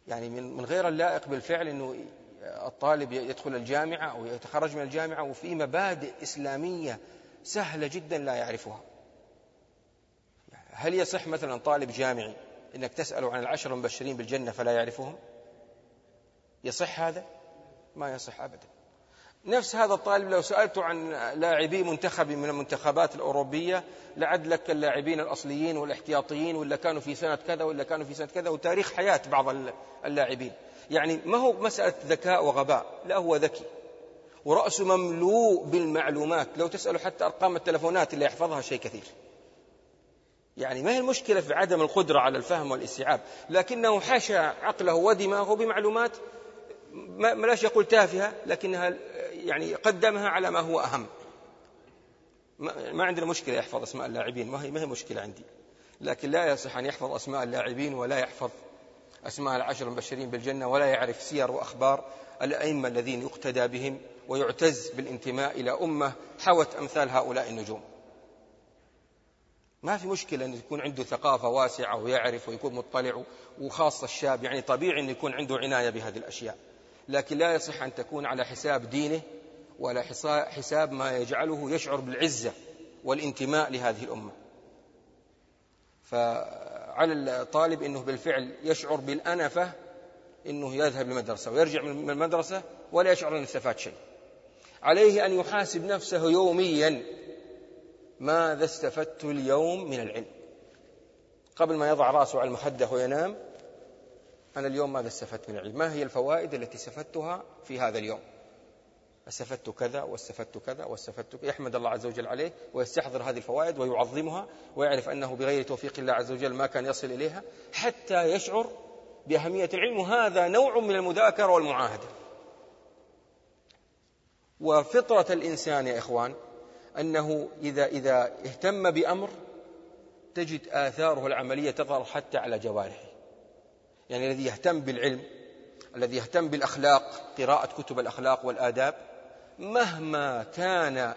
يعني من غير اللائق بالفعل أنه الطالب يدخل الجامعة أو يتخرج من الجامعة وفي مبادئ إسلامية سهلة جدا لا يعرفها. هل يصح مثلا طالب جامعي أنك تسأله عن العشر المبشرين بالجنة فلا يعرفهم؟ يصح هذا؟ ما يصح أبدا. نفس هذا الطالب لو سألته عن لاعبي منتخب من المنتخبات الأوروبية لعد لك اللاعبين الأصليين والإحتياطيين ولا كانوا في سنة كذا ولا كانوا في سنة كذا وتاريخ حياة بعض اللاعبين. يعني ما هو مسألة ذكاء وغباء لا هو ذكي. ورأسه مملوء بالمعلومات لو تسأله حتى أرقام التلفونات اللي يحفظها شيء كثير. يعني ما هي المشكلة في عدم القدرة على الفهم والإستيعاب؟ لكنه حشى عقله ودماغه بمعلومات ما لاش يقول تافهة لكنها يعني قدمها على ما هو أهم. ما عندنا مشكلة يحفظ أسماء اللاعبين ما هي ما هي مشكلة عندي. لكن لا يصح أن يحفظ أسماء اللاعبين ولا يحفظ أسماء العشر المبشرين بالجنة ولا يعرف سير وأخبار الأئمة الذين يقتدى بهم ويعتز بالانتماء إلى أمة حوت أمثال هؤلاء النجوم. ما في مشكلة أن يكون عنده ثقافة واسعة ويعرف ويكون مطلع وخاصة الشاب يعني طبيعي أن يكون عنده عناية بهذه الأشياء. لكن لا يصح أن تكون على حساب دينه ولا حساب ما يجعله يشعر بالعزة والانتماء لهذه الأمة. فعلى الطالب أنه بالفعل يشعر بالأنفة أنه يذهب للمدرسة ويرجع من المدرسة ولا يشعر أنه استفاد شيء. عليه أن يحاسب نفسه يوميا ماذا استفدت اليوم من العلم؟ قبل ما يضع رأسه على المخدة وينام أنا اليوم ماذا استفدت من العلم؟ ما هي الفوائد التي استفدتها في هذا اليوم؟ أستفدت كذا واستفدت كذا واستفدت يحمد الله عز وجل عليه ويستحضر هذه الفوائد ويعظمها ويعرف أنه بغير توفيق الله عز وجل ما كان يصل إليها حتى يشعر بأهمية العلم. وهذا نوع من المذاكرة والمعاهدة. وفطرة الإنسان يا إخوان أنه إذا إذا اهتم بأمر تجد آثاره العملية تظهر حتى على جوارحه. يعني الذي يهتم بالعلم الذي يهتم بالأخلاق قراءة كتب الأخلاق والآداب مهما كان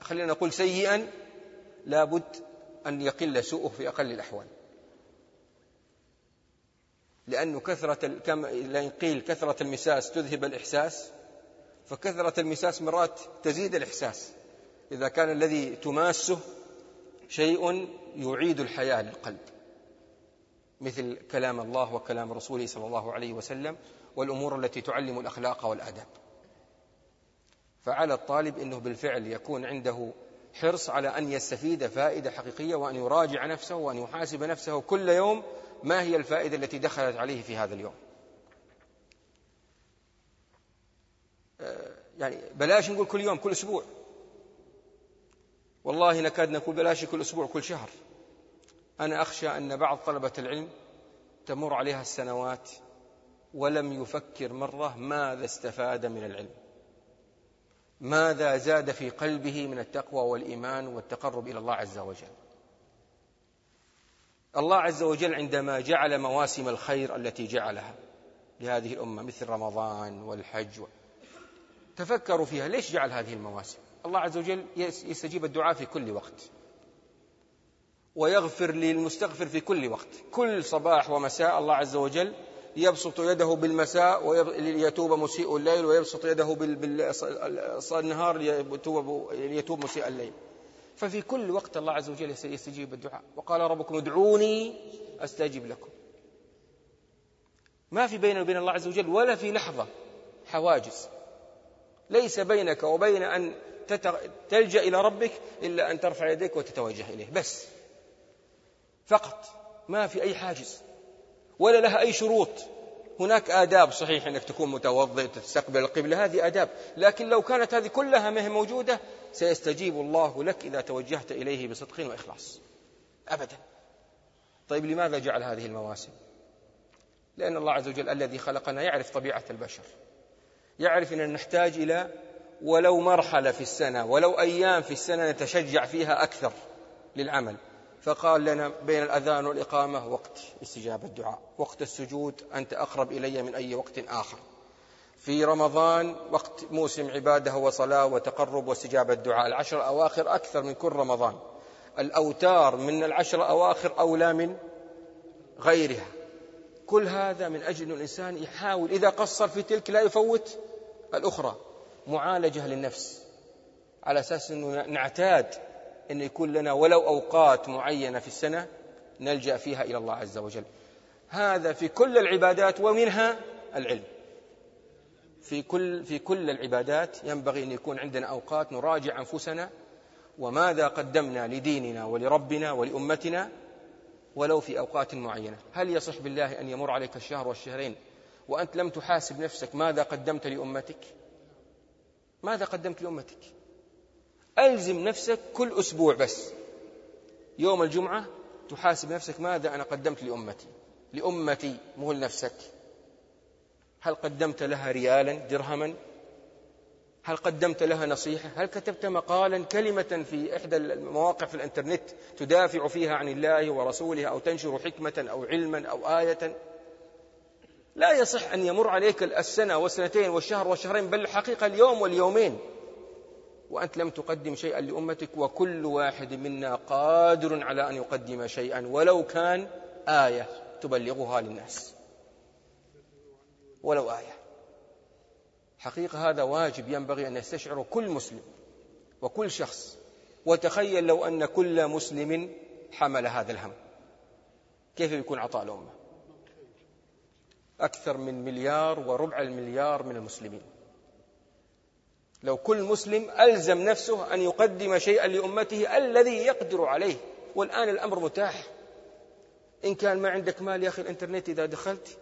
خلينا نقول سيئا لابد أن يقل سوءه في أقل الأحوال. لأنه كثرة كما قيل كثرة المساس تذهب الإحساس فكثرة المساس مرات تزيد الإحساس. إذا كان الذي تماسه شيء يعيد الحياة للقلب. مثل كلام الله وكلام رسوله صلى الله عليه وسلم والأمور التي تعلم الأخلاق والآداب. فعلى الطالب أنه بالفعل يكون عنده حرص على أن يستفيد فائدة حقيقية وأن يراجع نفسه وأن يحاسب نفسه كل يوم ما هي الفائدة التي دخلت عليه في هذا اليوم. آه، يعني بلاش نقول كل يوم كل أسبوع. والله نكاد نقول بلاش كل أسبوع كل شهر. أنا أخشى أن بعض طلبة العلم تمر عليها السنوات ولم يفكر مرة ماذا استفاد من العلم. ماذا زاد في قلبه من التقوى والإيمان والتقرب إلى الله عز وجل؟ الله عز وجل عندما جعل مواسم الخير التي جعلها لهذه الأمة مثل رمضان والحج تفكروا فيها ليش جعل هذه المواسم؟ الله عز وجل يستجيب الدعاء في كل وقت ويغفر للمستغفر في كل وقت. كل صباح ومساء الله عز وجل يبسط يده بالمساء ليتوب مسيء الليل ويبسط يده بالنهار ليتوب مسيء الليل. ففي كل وقت الله عز وجل يستجيب الدعاء. وقال ربكم ادعوني أستجب لكم. ما في بيننا وبين الله عز وجل ولا في لحظة حواجز. ليس بينك وبين أن تلجأ إلى ربك إلا أن ترفع يديك وتتوجه إليه. بس. فقط. ما في أي حاجز. ولا لها أي شروط. هناك آداب صحيح أنك تكون متوضئ تستقبل القبلة هذه آداب. لكن لو كانت هذه كلها ما هي موجودة سيستجيب الله لك إذا توجهت إليه بصدق وإخلاص. أبدا. طيب لماذا جعل هذه المواسم؟ لأن الله عز وجل الذي خلقنا يعرف طبيعة البشر. يعرف أننا نحتاج إلى ولو مرحلة في السنة ولو أيام في السنة نتشجع فيها أكثر للعمل. فقال لنا بين الأذان والإقامة وقت استجابة الدعاء. وقت السجود أنت أقرب إلي من أي وقت آخر. في رمضان وقت موسم عبادة وصلاة وتقرب واستجابة الدعاء. العشر الأواخر أكثر من كل رمضان. الأوتار من العشر الأواخر أولى من غيرها. كل هذا من أجل أن الإنسان يحاول إذا قصر في تلك لا يفوت الأخرى. معالجة للنفس. على أساس أنه نعتاد أن يكون لنا ولو أوقات معينة في السنة نلجأ فيها إلى الله عز وجل. هذا في كل العبادات ومنها العلم. في كل في كل العبادات ينبغي أن يكون عندنا أوقات نراجع أنفسنا وماذا قدمنا لديننا ولربنا ولأمتنا ولو في أوقات معينة. هل يصح بالله أن يمر عليك الشهر والشهرين وأنت لم تحاسب نفسك ماذا قدمت لأمتك؟ ماذا قدمت لأمتك؟ ألزم نفسك كل أسبوع بس. يوم الجمعة تحاسب نفسك ماذا أنا قدمت لأمتي؟ لأمتي مو لنفسك. هل قدمت لها ريالا درهما؟ هل قدمت لها نصيحة؟ هل كتبت مقالا كلمة في إحدى المواقع في الإنترنت تدافع فيها عن الله ورسوله أو تنشر حكمة أو علما أو آية؟ لا يصح أن يمر عليك السنة والسنتين والشهر والشهرين بل الحقيقة اليوم واليومين. وأنت لم تقدم شيئا لأمتك وكل واحد منا قادر على أن يقدم شيئا ولو كان آية تبلغها للناس. ولو آية. حقيقة هذا واجب ينبغي أن يستشعره كل مسلم وكل شخص. وتخيل لو أن كل مسلم حمل هذا الهم. كيف يكون عطاء الأمة؟ أكثر من مليار وربع المليار من المسلمين. لو كل مسلم ألزم نفسه أن يقدم شيئا لأمته الذي يقدر عليه والآن الأمر متاح. إن كان ما عندك مال يا أخي الإنترنت إذا دخلت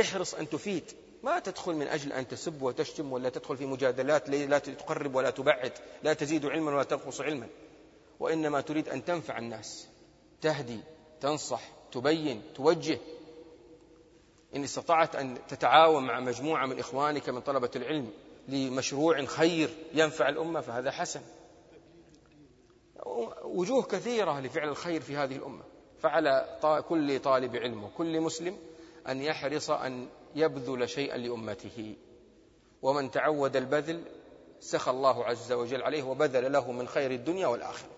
احرص أن تفيد. ما تدخل من أجل أن تسب وتشتم ولا تدخل في مجادلات لا تقرب ولا تبعد لا تزيد علما ولا تنقص علما. وإنما تريد أن تنفع الناس تهدي تنصح تبين توجه. إن استطعت أن تتعاون مع مجموعة من إخوانك من طلبة العلم لمشروع خير ينفع الأمة فهذا حسن. وجوه كثيرة لفعل الخير في هذه الأمة. فعلى كل طالب علم وكل مسلم أن يحرص أن يبذل شيئا لأمته. ومن تعود البذل سخى الله عز وجل عليه وبذل له من خير الدنيا والآخرة.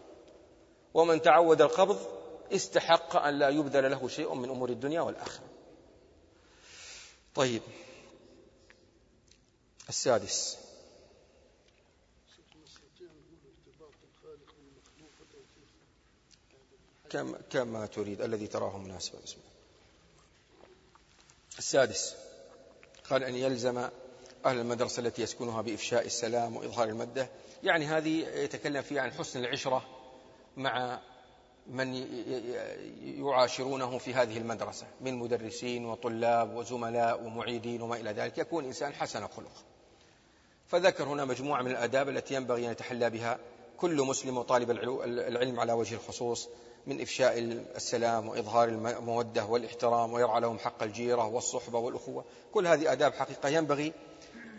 ومن تعود القبض استحق أن لا يبذل له شيء من أمور الدنيا والآخرة. طيب. السادس. كما, كما تريد الذي تراه مناسبا. السادس. قال أن يلزم أهل المدرسة التي يسكنها بإفشاء السلام وإظهار المدة. يعني هذه يتكلم فيها عن حسن العشرة مع من يعاشرونه في هذه المدرسة من مدرسين وطلاب وزملاء ومعيدين وما إلى ذلك. يكون إنسان حسن خلق. فذكر هنا مجموعة من الآداب التي ينبغي أن يتحلى بها كل مسلم وطالب العلم على وجه الخصوص من إفشاء السلام وإظهار المودة والإحترام ويرعى لهم حق الجيرة والصحبة والأخوة. كل هذه آداب حقيقة ينبغي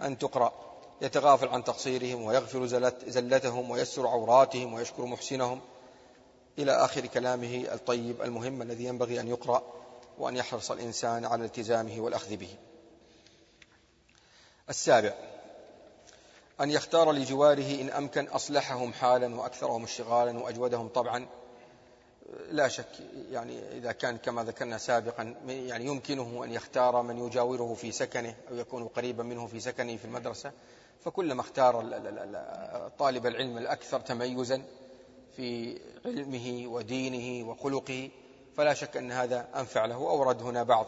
أن تقرأ. يتغافل عن تقصيرهم ويغفر زلتهم ويسر عوراتهم ويشكر محسنهم. إلى آخر كلامه الطيب المهم الذي ينبغي أن يقرأ وأن يحرص الإنسان على التزامه والأخذ به. السابع. أن يختار لجواره إن أمكن أصلحهم حالا وأكثرهم اشتغالا وأجودهم طبعا. لا شك يعني إذا كان كما ذكرنا سابقا يعني يمكنه أن يختار من يجاوره في سكنه أو يكون قريبا منه في سكنه في المدرسة. فكلما اختار طالب العلم الأكثر تميزا في علمه ودينه وخلقه فلا شك أن هذا أنفع له. أورد هنا بعض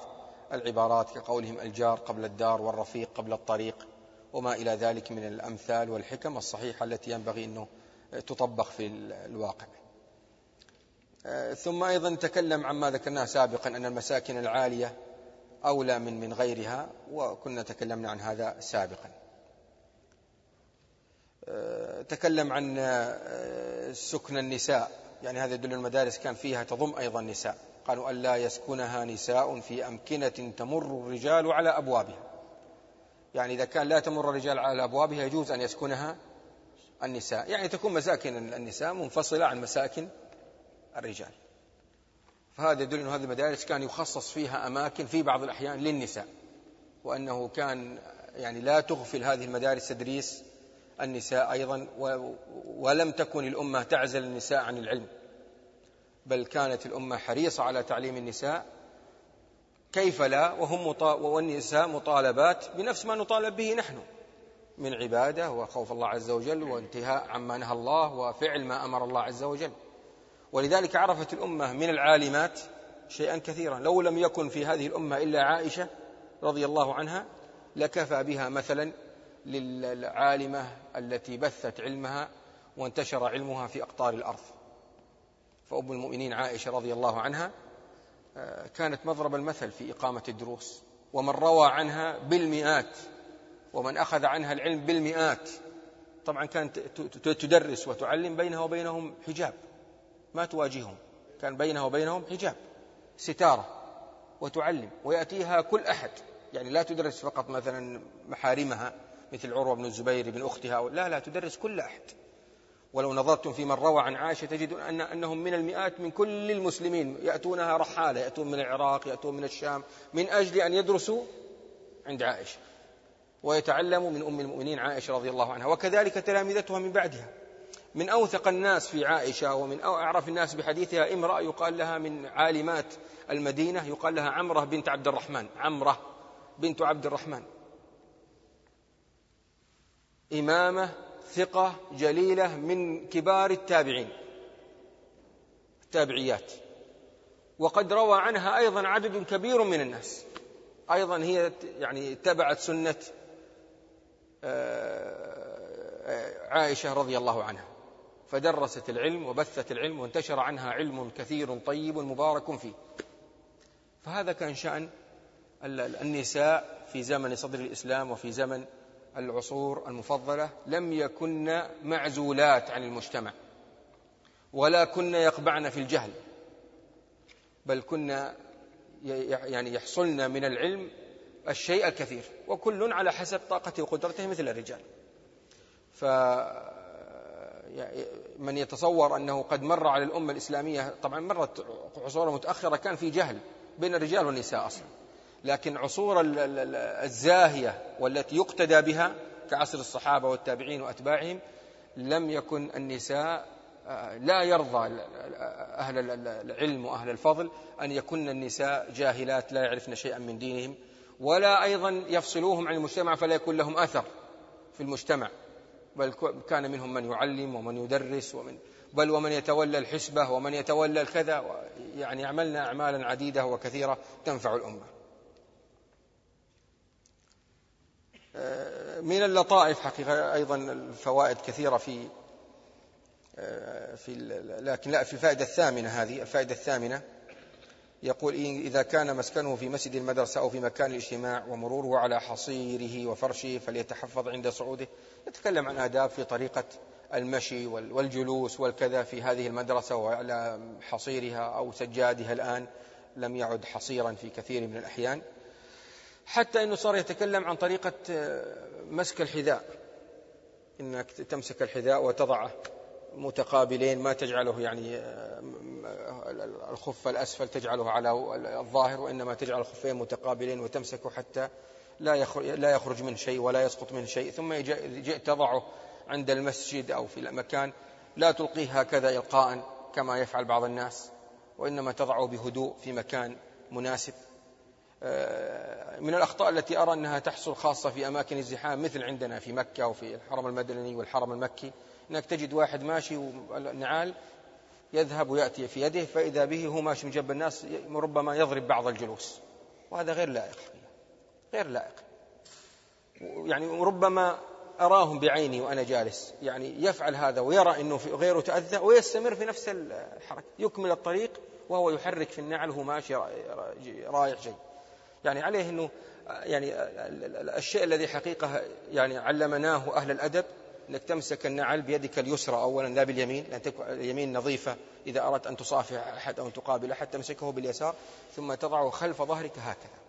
العبارات كقولهم الجار قبل الدار والرفيق قبل الطريق. وما إلى ذلك من الأمثال والحكم الصحيحة التي ينبغي أنه تطبق في الواقع. ثم أيضا تكلم عما ذكرناه سابقا أن المساكن العالية أولى من من غيرها وكنا تكلمنا عن هذا سابقا. تكلم عن سكن النساء يعني هذا يدل المدارس كان فيها تضم أيضا نساء. قالوا ألا يسكنها نساء في أمكنة تمر الرجال على أبوابها. يعني إذا كان لا تمر الرجال على أبوابها يجوز أن يسكنها النساء. يعني تكون مساكن النساء منفصلة عن مساكن الرجال. فهذا يدل أن هذه المدارس كان يخصص فيها أماكن في بعض الأحيان للنساء. وأنه كان يعني لا تغفل هذه المدارس تدريس النساء أيضا ولم تكن الأمة تعزل النساء عن العلم. بل كانت الأمة حريصة على تعليم النساء كيف لا؟ وهم والنساء مطالبات بنفس ما نطالب به نحن. من عبادة وخوف الله عز وجل وانتهاء عما نهى الله وفعل ما أمر الله عز وجل. ولذلك عرفت الأمة من العالمات شيئا كثيرا. لو لم يكن في هذه الأمة إلا عائشة رضي الله عنها لكفى بها مثلا للعالمة التي بثت علمها وانتشر علمها في أقطار الأرض. فأم المؤمنين عائشة رضي الله عنها كانت مضرب المثل في إقامة الدروس. ومن روى عنها بالمئات ومن أخذ عنها العلم بالمئات. طبعا كانت تدرس وتعلم بينها وبينهم حجاب. ما تواجههم. كان بينها وبينهم حجاب ستارة وتعلم. ويأتيها كل أحد. يعني لا تدرس فقط مثلا محارمها مثل عروة بن الزبير بن أختها. لا لا تدرس كل أحد. ولو نظرتم في من روى عن عائشة تجدون أن أنهم من المئات من كل المسلمين يأتونها رحالة يأتون من العراق يأتون من الشام من أجل أن يدرسوا عند عائشة. ويتعلموا من أم المؤمنين عائشة رضي الله عنها. وكذلك تلامذتها من بعدها. من أوثق الناس في عائشة ومن أعرف الناس بحديثها امرأة يقال لها من عالمات المدينة يقال لها عمرة بنت عبد الرحمن. عمرة بنت عبد الرحمن. إمامة ثقة جليلة من كبار التابعين التابعيات. وقد روى عنها أيضا عدد كبير من الناس. أيضا هي يعني اتبعت سنة آه، عائشة رضي الله عنها. فدرست العلم وبثت العلم وانتشر عنها علم كثير طيب مبارك فيه. فهذا كان شأن النساء في زمن صدر الإسلام وفي زمن العصور المفضلة لم يكن معزولات عن المجتمع ولا كن يقبعن في الجهل بل كنا يعني يحصلن من العلم الشيء الكثير وكل على حسب طاقته وقدرته مثل الرجال. ف من يتصور أنه قد مر على الأمة الإسلامية طبعا مرت عصور متأخرة كان في جهل بين الرجال والنساء أصلا. لكن عصور الزاهية والتي يقتدى بها كعصر الصحابة والتابعين وأتباعهم لم يكن النساء آه، لا يرضى أهل العلم وأهل الفضل أن يكن النساء جاهلات لا يعرفن شيئا من دينهم ولا أيضا يفصلوهم عن المجتمع فلا يكون لهم أثر في المجتمع. بل كان منهم من يعلم ومن يدرس ومن بل ومن يتولى الحسبة ومن يتولى الكذا يعني عملنا أعمالا عديدة وكثيرة تنفع الأمة آه، من اللطائف حقيقة أيضا الفوائد كثيرة في آه، في لكن لا في الفائدة الثامنة هذه الفائدة الثامنة يقول إذا كان مسكنه في مسجد المدرسة أو في مكان الاجتماع ومروره على حصيره وفرشه فليتحفظ عند صعوده يتكلم عن آداب في طريقة المشي والجلوس والكذا في هذه المدرسة وعلى حصيرها أو سجادها الآن لم يعد حصيرا في كثير من الأحيان. حتى أنه صار يتكلم عن طريقة آه، مسك الحذاء. إنك تمسك الحذاء وتضعه متقابلين ما تجعله يعني آه، الخف الأسفل تجعله على الظاهر وإنما تجعل الخفين متقابلين وتمسكه حتى لا لا يخرج من شيء ولا يسقط من شيء. ثم جئت تضعه عند المسجد أو في المكان لا تلقيه هكذا إلقاء كما يفعل بعض الناس وإنما تضعه بهدوء في مكان مناسب. من الأخطاء التي أرى أنها تحصل خاصة في أماكن الزحام مثل عندنا في مكة وفي الحرم المدني والحرم المكي. أنك تجد واحد ماشي والنعال يذهب ويأتي في يده فإذا به هو ماشي من جنب الناس ربما يضرب بعض الجلوس. وهذا غير لائق غير لائق. يعني ربما أراهم بعيني وأنا جالس. يعني يفعل هذا ويرى أنه غيره تأذى ويستمر في نفس الحركة. يكمل الطريق وهو يحرك في النعل وهو ماشي رايح جاي. يعني عليه أنه يعني الشيء الذي حقيقة يعني علمناه أهل الأدب أنك تمسك النعل بيدك اليسرى أولا لا باليمين لأن تكون اليمين نظيفة إذا أردت أن تصافح أحد أو أن تقابل أحد تمسكه باليسار ثم تضعه خلف ظهرك هكذا.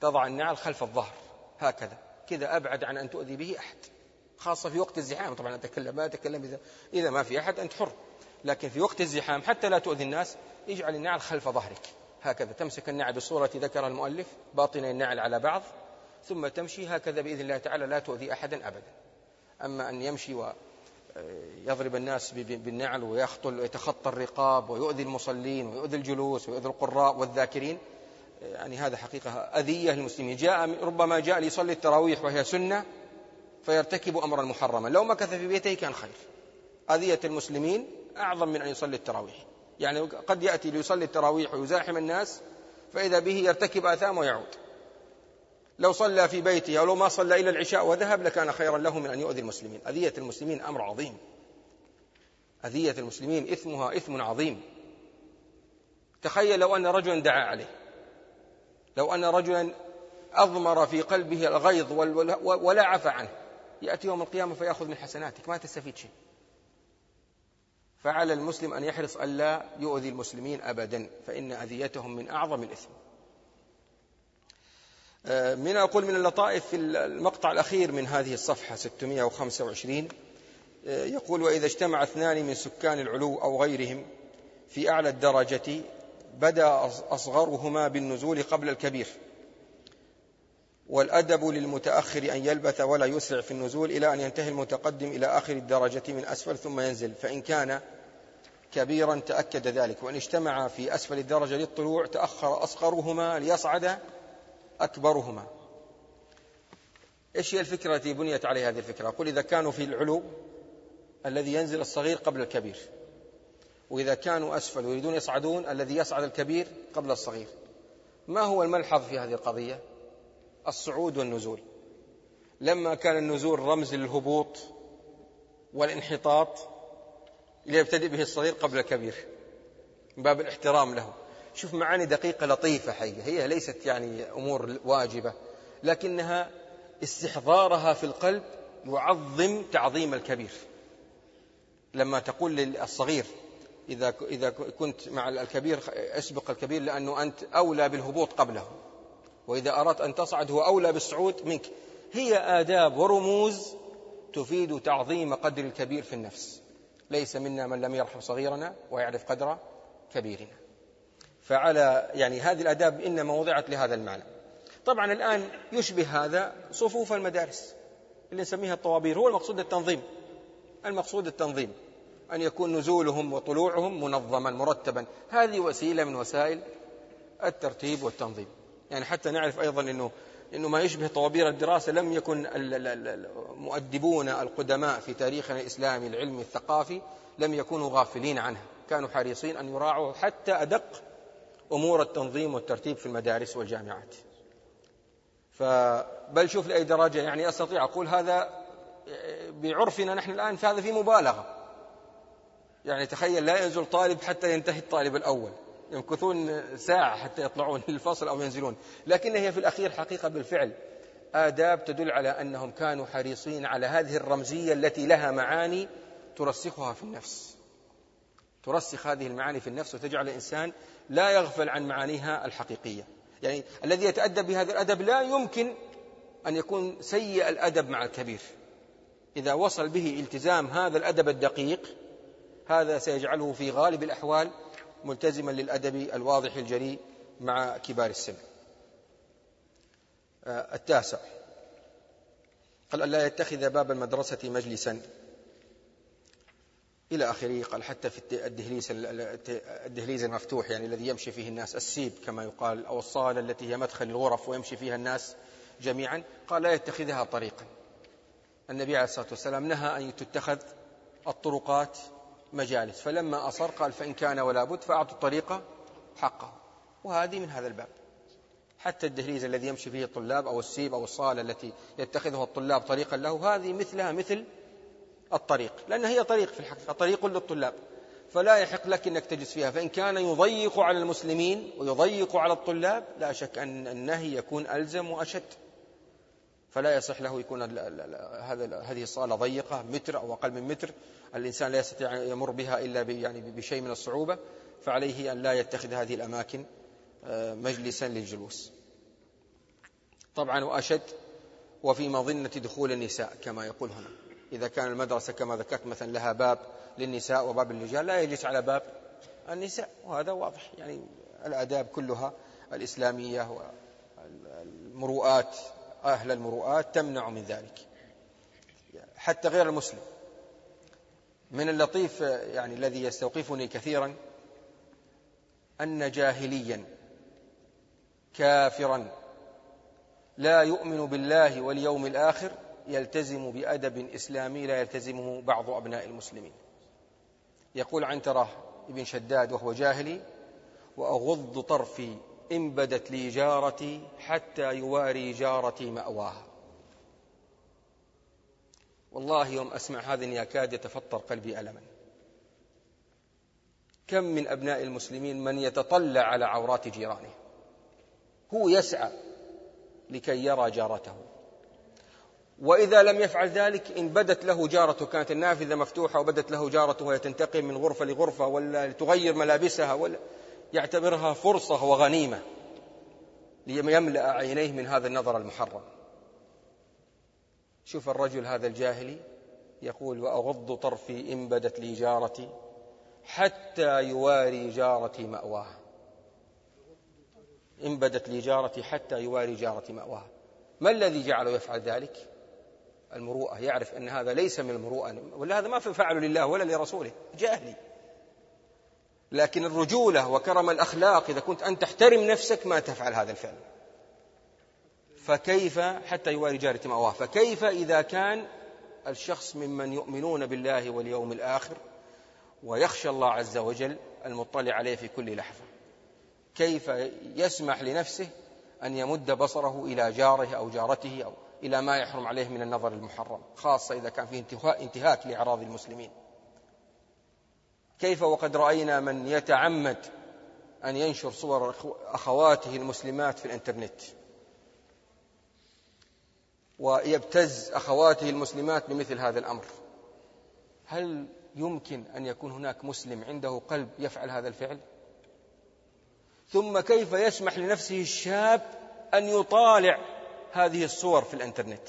تضع النعل خلف الظهر هكذا. كذا أبعد عن أن تؤذي به أحد خاصة في وقت الزحام. طبعا أتكلم ما أتكلم إذا, إذا ما في أحد أنت حر. لكن في وقت الزحام حتى لا تؤذي الناس اجعل النعل خلف ظهرك. هكذا. تمسك النعل بالصورة ذكرها المؤلف باطن النعل على بعض ثم تمشي هكذا بإذن الله تعالى لا تؤذي أحدا أبدا. أما أن يمشي ويضرب الناس بالنعل ويخطل ويتخطى الرقاب ويؤذي المصلين ويؤذي الجلوس ويؤذي القراء والذاكرين يعني هذا حقيقة أذية للمسلمين. جاء ربما جاء ليصلي التراويح وهي سنة فيرتكب أمرا محرما لو مكث في بيته كان خير. أذية المسلمين أعظم من أن يصلي التراويح. يعني قد يأتي ليصلي التراويح ويزاحم الناس فإذا به يرتكب آثام ويعود. لو صلى في بيته أو لو ما صلى إلى العشاء وذهب لكان خيرا له من أن يؤذي المسلمين. أذية المسلمين أمر عظيم. أذية المسلمين إثمها إثم عظيم. تخيل لو أن رجلا دعا عليه. لو أن رجلا أضمر في قلبه الغيظ ولا عفى عنه. يأتي يوم القيامة فيأخذ من حسناتك. ما تستفيد شيء. فعلى المسلم أن يحرص ألا يؤذي المسلمين أبدا فإن أذيتهم من أعظم الإثم. آه، من أقول من اللطائف في المقطع الأخير من هذه الصفحة 625 آه، يقول وإذا اجتمع اثنان من سكان العلو أو غيرهم في أعلى الدرجة بدأ أصغرهما بالنزول قبل الكبير. والأدب للمتأخر أن يلبث ولا يسرع في النزول إلى أن ينتهي المتقدم إلى آخر الدرجة من أسفل ثم ينزل فإن كان كبيرا تأكد ذلك. وإن اجتمع في أسفل الدرجة للطلوع تأخر أصغرهما ليصعد أكبرهما. إيش هي الفكرة التي بنيت عليها هذه الفكرة؟ أقول إذا كانوا في العلو الذي ينزل الصغير قبل الكبير وإذا كانوا أسفل ويريدون يصعدون الذي يصعد الكبير قبل الصغير. ما هو الملحظ في هذه القضية؟ الصعود والنزول. لما كان النزول رمز للهبوط والانحطاط ليبتدئ به الصغير قبل الكبير من باب الاحترام له. شوف معاني دقيقة لطيفة حقيقة هي ليست يعني أمور واجبة لكنها استحضارها في القلب يعظم تعظيم الكبير. لما تقول للصغير إذا إذا كنت مع الكبير أسبق الكبير لأنه أنت أولى بالهبوط قبله. وإذا أردت أن تصعد هو أولى بالصعود منك. هي آداب ورموز تفيد تعظيم قدر الكبير في النفس. ليس منا من لم يرحم صغيرنا ويعرف قدر كبيرنا. فعلى يعني هذه الآداب إنما وضعت لهذا المعنى. طبعا الآن يشبه هذا صفوف المدارس. اللي نسميها الطوابير. هو المقصود التنظيم. المقصود التنظيم. أن يكون نزولهم وطلوعهم منظما مرتبا. هذه وسيلة من وسائل الترتيب والتنظيم. يعني حتى نعرف أيضا أنه إنه ما يشبه طوابير الدراسة لم يكن المؤدبون القدماء في تاريخنا الإسلامي العلمي الثقافي لم يكونوا غافلين عنها، كانوا حريصين أن يراعوا حتى أدق أمور التنظيم والترتيب في المدارس والجامعات. فبل شوف لأي درجة يعني أستطيع أقول هذا بعرفنا نحن الآن فهذا في مبالغة. يعني تخيل لا ينزل طالب حتى ينتهي الطالب الأول. يمكثون ساعة حتى يطلعون للفصل أو ينزلون. لكن هي في الأخير حقيقة بالفعل. آداب تدل على أنهم كانوا حريصين على هذه الرمزية التي لها معاني ترسخها في النفس. ترسخ هذه المعاني في النفس وتجعل الإنسان لا يغفل عن معانيها الحقيقية. يعني الذي يتأدب بهذا الأدب لا يمكن أن يكون سيء الأدب مع الكبير. إذا وصل به التزام هذا الأدب الدقيق هذا سيجعله في غالب الأحوال ملتزما للأدب الواضح الجلي مع كبار السن. آه، التاسع. قال ألا يتخذ باب المدرسة مجلسا؟ إلى آخره قال حتى في الدهليز الدهليز المفتوح يعني الذي يمشي فيه الناس السيب كما يقال أو الصالة التي هي مدخل الغرف ويمشي فيها الناس جميعا. قال لا يتخذها طريقا. النبي عليه الصلاة والسلام نهى أن تتخذ الطرقات مجالس. فلما أصر قال فإن كان ولا بد فأعطوا الطريق حقه. وهذه من هذا الباب. حتى الدهليز الذي يمشي فيه الطلاب أو السيب أو الصالة التي يتخذها الطلاب طريقا له هذه مثلها مثل الطريق لأن هي طريق في الحقيقة طريق للطلاب. فلا يحق لك أنك تجلس فيها. فإن كان يضيق على المسلمين ويضيق على الطلاب لا شك أن النهي يكون ألزم وأشد. فلا يصح له يكون هذا هذه الصالة ضيقة متر أو أقل من متر. الإنسان لا يستطيع أن يمر بها إلا يعني بشيء من الصعوبة. فعليه أن لا يتخذ هذه الأماكن آه، مجلسا للجلوس. طبعا وأشد وفي مظنة دخول النساء كما يقول هنا. إذا كان المدرسة كما ذكرت مثلا لها باب للنساء وباب للرجال لا يجلس على باب النساء. وهذا واضح. يعني الآداب كلها الإسلامية والمروءات أهل المروءات تمنع من ذلك. حتى غير المسلم. من اللطيف يعني الذي يستوقفني كثيرا أن جاهليا كافرا لا يؤمن بالله واليوم الآخر يلتزم بأدب إسلامي لا يلتزمه بعض أبناء المسلمين. يقول عنترة ابن شداد وهو جاهلي وأغض طرفي إن بدت لي جارتي حتى يواري جارتي مأواها. والله يوم أسمع هذا يكاد يتفطر قلبي ألما. كم من أبناء المسلمين من يتطلع على عورات جيرانه. هو يسعى لكي يرى جارته. وإذا لم يفعل ذلك إن بدت له جارته كانت النافذة مفتوحة وبدت له جارته وهي تنتقل من غرفة لغرفة ولا لتغير ملابسها ولا يعتبرها فرصة وغنيمة ليملأ عينيه من هذا النظر المحرم. شوف الرجل هذا الجاهلي يقول وأغض طرفي إن بدت لي جارتي حتى يواري جارتي مأواها. إن بدت لي جارتي حتى يواري جارتي مأواها. ما الذي جعله يفعل ذلك؟ المروءة. يعرف أن هذا ليس من المروءة ولا هذا ما فعله لله ولا لرسوله. جاهلي. لكن الرجولة وكرم الأخلاق إذا كنت أن تحترم نفسك ما تفعل هذا الفعل. فكيف حتى يواري جارة مأواه فكيف إذا كان الشخص ممن يؤمنون بالله واليوم الآخر ويخشى الله عز وجل المطلع عليه في كل لحظة؟ كيف يسمح لنفسه أن يمد بصره إلى جاره أو جارته أو إلى ما يحرم عليه من النظر المحرم خاصة إذا كان فيه انتهاك لأعراض المسلمين؟ كيف وقد رأينا من يتعمد أن ينشر صور أخواته المسلمات في الإنترنت. ويبتز أخواته المسلمات بمثل هذا الأمر. هل يمكن أن يكون هناك مسلم عنده قلب يفعل هذا الفعل؟ ثم كيف يسمح لنفسه الشاب أن يطالع هذه الصور في الإنترنت؟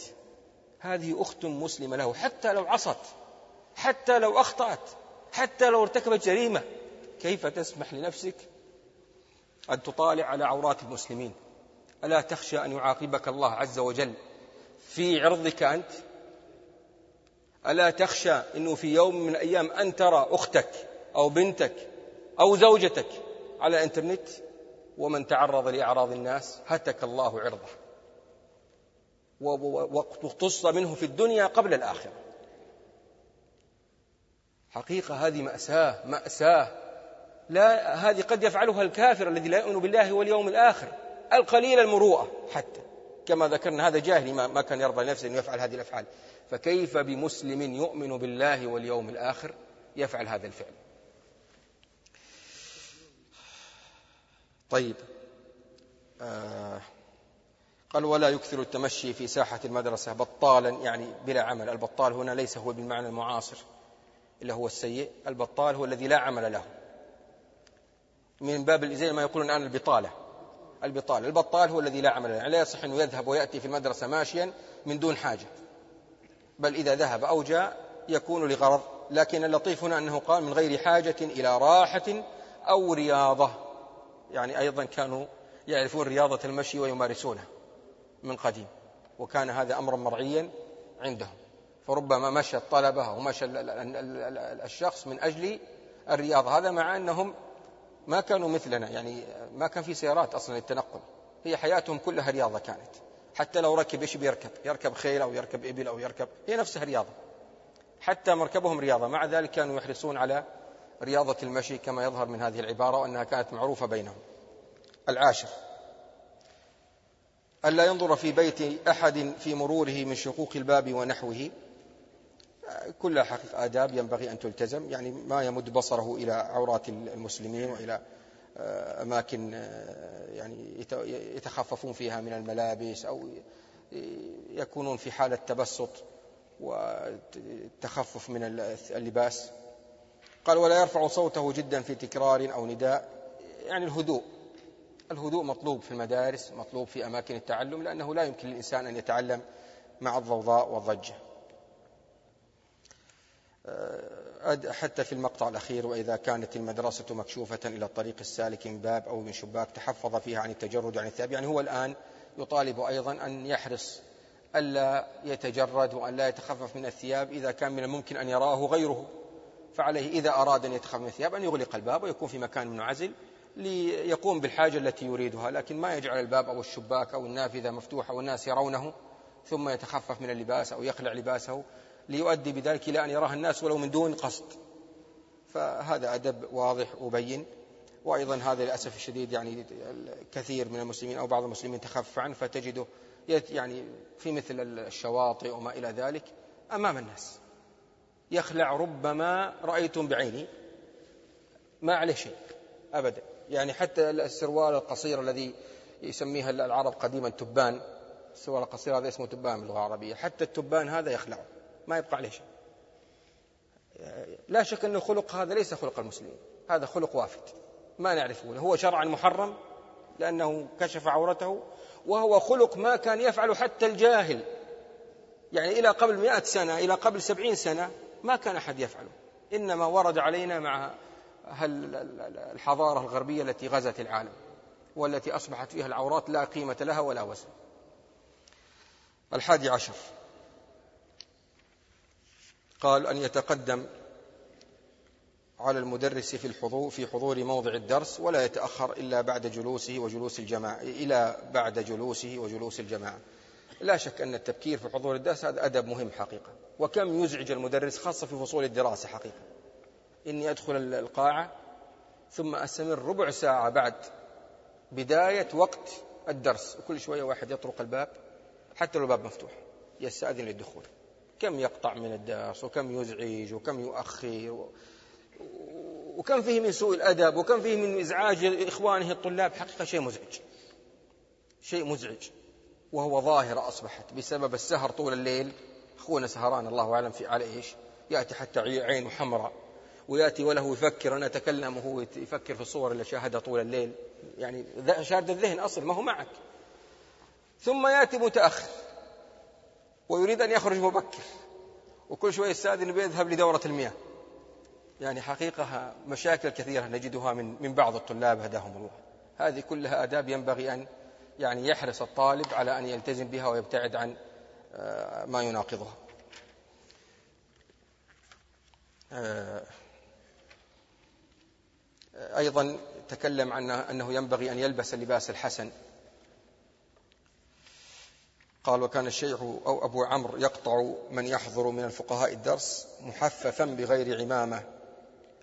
هذه أخت مسلمة له حتى لو عصت حتى لو أخطأت. حتى لو ارتكبت جريمة كيف تسمح لنفسك أن تطالع على عورات المسلمين؟ ألا تخشى أن يعاقبك الله عز وجل في عرضك أنت؟ ألا تخشى أنه في يوم من الأيام أن ترى أختك أو بنتك أو زوجتك على الإنترنت ومن تعرض لأعراض الناس؟ هتك الله عرضه. واقتص منه في الدنيا قبل الآخرة. حقيقة هذه مأساة مأساة. لا هذه قد يفعلها الكافر الذي لا يؤمن بالله واليوم الآخر القليل المروءة حتى. كما ذكرنا هذا جاهلي ما كان يرضى لنفسه أن يفعل هذه الأفعال. فكيف بمسلم يؤمن بالله واليوم الآخر؟ يفعل هذا الفعل. طيب. آه قال ولا يكثر التمشي في ساحة المدرسة بطالا. يعني بلا عمل البطال هنا ليس هو بالمعنى المعاصر. اللي هو السيء البطال هو الذي لا عمل له. من باب زي ما يقولون الآن البطالة. البطالة البطال هو الذي لا عمل له. يعني لا يصح أنه يذهب ويأتي في المدرسة ماشيا من دون حاجة. بل إذا ذهب أو جاء يكون لغرض. لكن اللطيف هنا أنه قال من غير حاجة إلى راحة أو رياضة. يعني أيضا كانوا يعرفون رياضة المشي ويمارسونها من قديم. وكان هذا أمرا مرعيا عندهم. فربما مشى الطلبة أو مشى الشخص من أجل الرياضة هذا مع أنهم ما كانوا مثلنا يعني ما كان في سيارات أصلا للتنقل. هي حياتهم كلها رياضة كانت. حتى لو ركب إيش بيركب؟ يركب خيل أو يركب إبل أو يركب هي نفسها رياضة. حتى مركبهم رياضة. مع ذلك كانوا يحرصون على رياضة المشي كما يظهر من هذه العبارة وأنها كانت معروفة بينهم. العاشر. ألا ينظر في بيت أحد في مروره من شقوق الباب ونحوه. كلها حقيقة آداب ينبغي أن تلتزم يعني ما يمد بصره إلى عورات المسلمين وإلى آه، أماكن آه، يعني يتخففون فيها من الملابس أو يكونون في حالة تبسط وتخفف من اللباس. قال ولا يرفع صوته جدا في تكرار أو نداء. يعني الهدوء. الهدوء مطلوب في المدارس مطلوب في أماكن التعلم لأنه لا يمكن للإنسان أن يتعلم مع الضوضاء والضجة. حتى في المقطع الأخير وإذا كانت المدرسة مكشوفة إلى الطريق السالك من باب أو من شباك تحفظ فيها عن التجرد عن الثياب. يعني هو الآن يطالب أيضا أن يحرص ألا يتجرد وأن لا يتخفف من الثياب إذا كان من الممكن أن يراه غيره. فعليه إذا أراد أن يتخفف من الثياب أن يغلق الباب ويكون في مكان منعزل ليقوم بالحاجة التي يريدها لكن ما يجعل الباب أو الشباك أو النافذة مفتوحة والناس يرونه ثم يتخفف من اللباس أو يخلع لباسه. ليؤدي بذلك إلى أن يراه الناس ولو من دون قصد. فهذا أدب واضح وبين. وأيضا هذا للأسف الشديد يعني كثير من المسلمين أو بعض المسلمين تخفف عنه فتجده يعني في مثل الشواطئ وما إلى ذلك أمام الناس. يخلع ربما رأيتم بعيني. ما عليه شيء أبدا. يعني حتى السروال القصير الذي يسميها العرب قديما تبان. السروال القصير هذا اسمه تبان باللغة العربية. حتى التبان هذا يخلعه. ما يبقى عليه شيء. لا شك أن الخلق هذا ليس خلق المسلمين. هذا خلق وافد. ما نعرفه. هو شرعا محرم لأنه كشف عورته وهو خلق ما كان يفعل حتى الجاهل. يعني إلى قبل مئة سنة إلى قبل سبعين سنة ما كان أحد يفعله. إنما ورد علينا مع الحضارة الغربية التي غزت العالم والتي أصبحت فيها العورات لا قيمة لها ولا وزن. الحادي عشر. قال أن يتقدم على المدرس في الحضور في حضور موضع الدرس ولا يتأخر إلا بعد جلوسه وجلوس الجماعة إلى بعد جلوسه وجلوس الجماعة. لا شك أن التبكير في حضور الدرس هذا أدب مهم حقيقة. وكم يزعج المدرس خاصة في فصول الدراسة حقيقة. إني أدخل القاعة ثم أستمر ربع ساعة بعد بداية وقت الدرس. وكل شوية واحد يطرق الباب حتى لو الباب مفتوح. يستأذن للدخول. كم يقطع من الدرس وكم يزعج وكم يؤخر وكم فيه من سوء الأدب وكم فيه من إزعاج إخوانه الطلاب حقيقة شيء مزعج. شيء مزعج. وهو ظاهرة أصبحت بسبب السهر طول الليل. أخونا سهران الله أعلم في على إيش. يأتي حتى عينه حمراء ويأتي وله يفكر أنا أتكلم وهو يفكر في الصور اللي شاهدها طول الليل. يعني شارد الذهن أصلا ما هو معك. ثم يأتي متأخر. ويريد أن يخرج مبكر. وكل شوية يستأذن بيذهب لدورة المياه. يعني حقيقة مشاكل كثيرة نجدها من من بعض الطلاب هداهم الله. هذه كلها آداب ينبغي أن يعني يحرص الطالب على أن يلتزم بها ويبتعد عن آه، ما يناقضها. آه، أيضا تكلم عن أنه ينبغي أن يلبس اللباس الحسن. قال وكان الشيخ أو أبو عمرو يقطع من يحضر من الفقهاء الدرس محففا بغير عمامة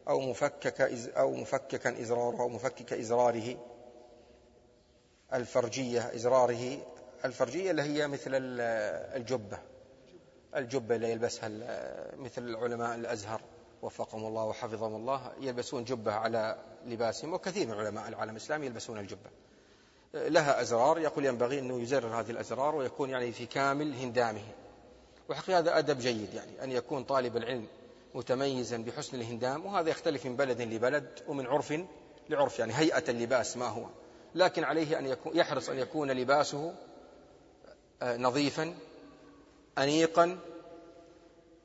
أو مفكك أو مفككا إزراره أو مفكك إزراره الفرجية إزراره. الفرجية اللي هي مثل الجبة الجبة اللي يلبسها مثل علماء الأزهر وفقهم الله وحفظهم الله يلبسون جبة على لباسهم وكثير من علماء العالم الإسلامي يلبسون الجبة. لها أزرار يقول ينبغي أنه يزرر هذه الأزرار ويكون يعني في كامل هندامه. وحقيقة هذا أدب جيد يعني أن يكون طالب العلم متميزا بحسن الهندام وهذا يختلف من بلد لبلد ومن عرف لعرف يعني هيئة اللباس ما هو. لكن عليه أن يكون يحرص أن يكون لباسه آه، نظيفا أنيقا.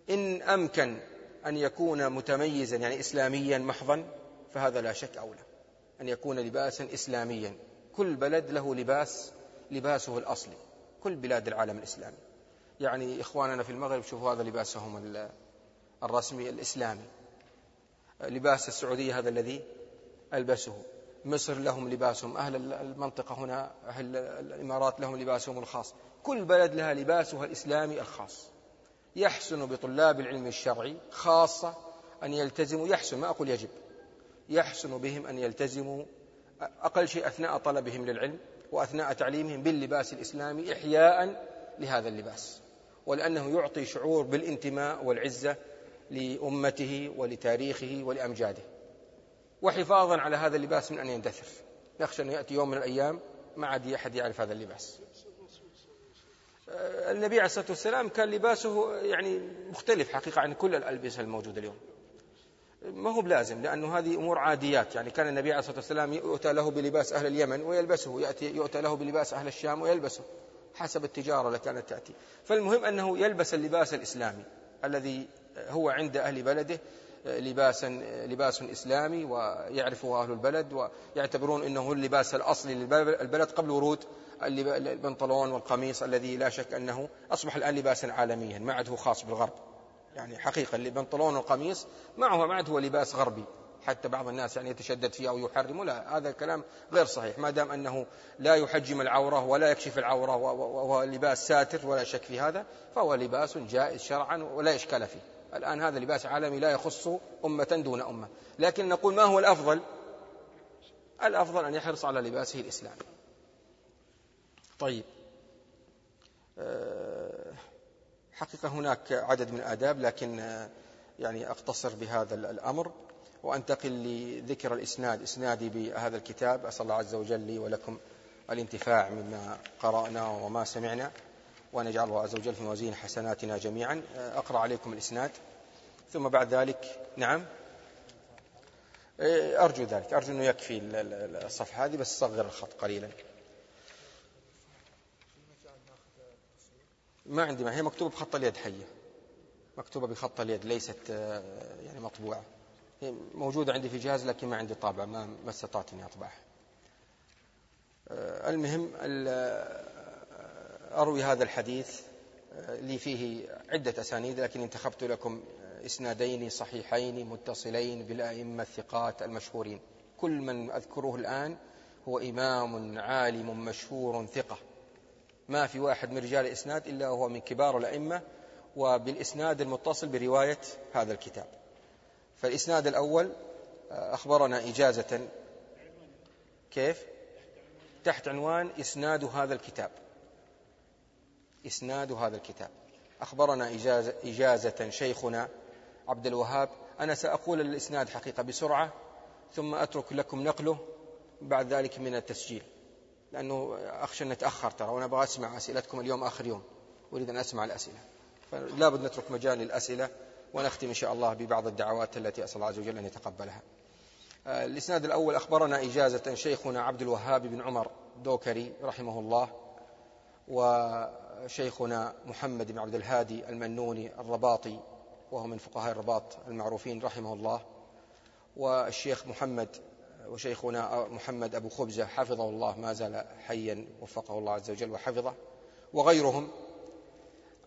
إن أمكن أن يكون متميزا يعني إسلاميا محضا فهذا لا شك أولى. أن يكون لباسا إسلاميا. كل بلد له لباس لباسه الأصلي كل بلاد العالم الإسلامي. يعني إخواننا في المغرب شوفوا هذا لباسهم الرسمي الإسلامي. لباس السعودية هذا الذي ألبسه. مصر لهم لباسهم. أهل المنطقة هنا أهل الإمارات لهم لباسهم الخاص. كل بلد لها لباسها الإسلامي الخاص. يحسن بطلاب العلم الشرعي خاصة أن يلتزموا يحسن ما أقول يجب يحسن بهم أن يلتزموا أقل شيء أثناء طلبهم للعلم وأثناء تعليمهم باللباس الإسلامي إحياء لهذا اللباس ولأنه يعطي شعور بالانتماء والعزة لأمته ولتاريخه ولأمجاده. وحفاظا على هذا اللباس من أن يندثر. نخشى أن يأتي يوم من الأيام ما عاد أحد يعرف هذا اللباس. النبي عليه الصلاة والسلام كان لباسه يعني مختلف حقيقة عن كل الألبسة الموجودة اليوم. ما هو بلازم لأنه هذه أمور عاديات. يعني كان النبي عليه الصلاة والسلام يؤتى له بلباس أهل اليمن ويلبسه يأتي يؤتى له بلباس أهل الشام ويلبسه حسب التجارة التي كانت تأتي. فالمهم أنه يلبس اللباس الإسلامي الذي هو عند أهل بلده لباسا لباس إسلامي ويعرفه أهل البلد ويعتبرون أنه اللباس الأصلي للبلد قبل ورود البنطلون والقميص الذي لا شك أنه أصبح الآن لباسا عالميا ما عاد هو خاص بالغرب. يعني حقيقة البنطلون والقميص معه ما عاد هو لباس غربي. حتى بعض الناس يعني يتشدد فيه أو يحرمه لا هذا الكلام غير صحيح. ما دام أنه لا يحجم العورة ولا يكشف العورة وهو لباس ساتر ولا شك في هذا فهو لباس جائز شرعا ولا إشكال فيه. الآن هذا لباس عالمي لا يخص أمة دون أمة. لكن نقول ما هو الأفضل؟ الأفضل أن يحرص على لباسه الإسلامي. طيب. أه، حقيقة هناك عدد من الآداب لكن أه، يعني أقتصر بهذا الأمر. وأنتقل لذكر الإسناد إسنادي بهذا الكتاب. أسأل الله عز وجل لي ولكم الانتفاع مما قرأنا وما سمعنا ونجعل الله عز وجل في موازين حسناتنا جميعا. أقرأ عليكم الإسناد. ثم بعد ذلك نعم. أرجو ذلك. أرجو أنه يكفي الصفحة هذه بس صغر الخط قليلا. ما عندي ما هي مكتوبة بخط اليد حية. مكتوبة بخط اليد ليست يعني مطبوعة. هي موجودة عندي في جهاز لكن ما عندي طابعة ما ما استطعت اني اطبعها المهم أروي هذا الحديث لي فيه عدة أسانيد لكن انتخبت لكم إسنادين صحيحين متصلين بالأئمة الثقات المشهورين. كل من أذكره الآن هو إمام عالم مشهور ثقة. ما في واحد من رجال الإسناد إلا هو من كبار الأئمة وبالإسناد المتصل برواية هذا الكتاب. فالإسناد الأول أخبرنا إجازة. كيف؟ تحت عنوان إسناد هذا الكتاب. إسناد هذا الكتاب. أخبرنا إجازة, إجازة شيخنا عبد الوهاب. أنا سأقول الإسناد حقيقة بسرعة ثم أترك لكم نقله بعد ذلك من التسجيل. لأنه أخشى أن نتأخر ترى وأنا أبغى أسمع أسئلتكم اليوم آخر يوم. أريد أن أسمع الأسئلة. فلا بد نترك مجال للأسئلة ونختم إن شاء الله ببعض الدعوات التي أسأل الله عز وجل أن يتقبلها. آه، الإسناد الأول أخبرنا إجازة شيخنا عبد الوهاب بن عمر دوكري رحمه الله وشيخنا محمد بن عبد الهادي المنوني الرباطي وهو من فقهاء الرباط المعروفين رحمه الله والشيخ محمد وشيخنا محمد أبو خبزة حفظه الله ما زال حيا وفقه الله عز وجل وحفظه. وغيرهم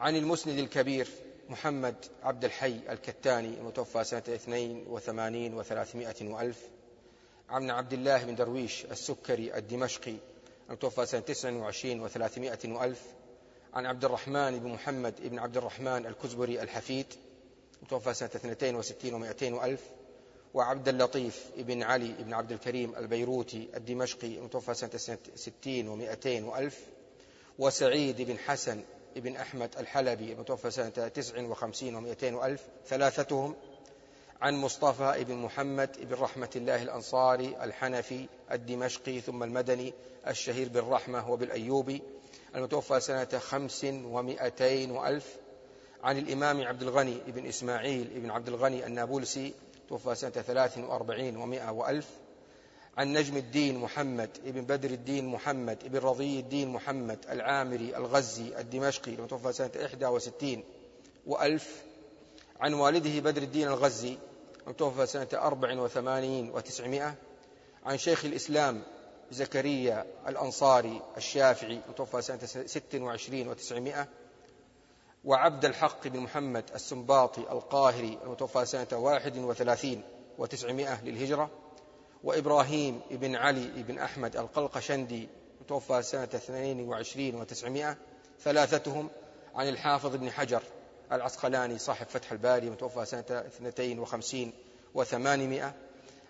عن المسند الكبير محمد عبد الحي الكتاني المتوفى سنة 82 و300 وألف عن عبد الله بن درويش السكري الدمشقي المتوفى سنة 29 و300 وألف عن عبد الرحمن بن محمد بن عبد الرحمن الكزبري الحفيد المتوفى سنة 62 و200 وألف وعبد اللطيف بن علي بن عبد الكريم البيروتي الدمشقي المتوفى سنة 60 و200 وألف وسعيد بن حسن بن أحمد الحلبي المتوفى سنة 59 و200 وألف ثلاثتهم عن مصطفى بن محمد بن رحمة الله الأنصاري الحنفي الدمشقي ثم المدني الشهير بالرحمة وبالأيوبي المتوفى سنة خمس ومائتين وألف عن الإمام عبد الغني بن إسماعيل بن عبد الغني النابلسي توفى سنة ثلاث وأربعين ومائة وألف عن نجم الدين محمد بن بدر الدين محمد بن رضي الدين محمد العامري الغزي الدمشقي المتوفى سنة إحدى وستين وألف عن والده بدر الدين الغزي المتوفى سنة أربع وثمانين وتسعمائة عن شيخ الإسلام زكريا الأنصاري الشافعي المتوفى سنة ست وعشرين وتسعمائة وعبد الحق بن محمد السنباطي القاهري المتوفى سنة واحد وثلاثين وتسعمائة للهجرة وإبراهيم بن علي بن أحمد القلقشندي متوفى سنة 22 و900 ثلاثتهم عن الحافظ بن حجر العسقلاني صاحب فتح الباري متوفى سنة 52 و800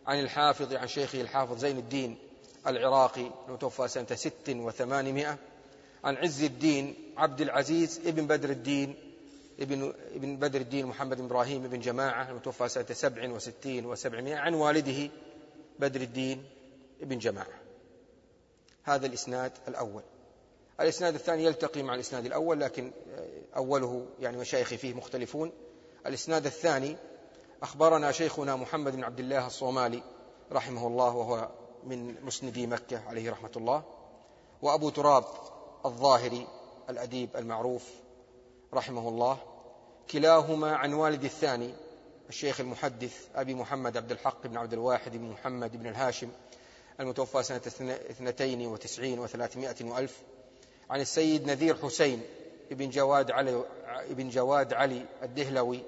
عن الحافظ عن شيخه الحافظ زين الدين العراقي المتوفى سنة 6 و800 عن عز الدين عبد العزيز ابن بدر الدين ابن ابن بدر الدين محمد بن إبراهيم بن جماعة المتوفى سنة 67 و700 عن والده بدر الدين ابن جماعة. هذا الإسناد الأول. الإسناد الثاني يلتقي مع الإسناد الأول لكن أوله يعني مشايخي فيه مختلفون. الإسناد الثاني أخبرنا شيخنا محمد بن عبد الله الصومالي رحمه الله وهو من مسندي مكة عليه رحمة الله وأبو تراب الظاهري الأديب المعروف رحمه الله. كلاهما عن والد الثاني الشيخ المحدث أبي محمد عبد الحق بن عبد الواحد بن محمد بن الهاشم المتوفى سنة اثنتين وتسعين وثلاثمائة وألف عن السيد نذير حسين بن جواد علي, بن جواد علي الدهلوي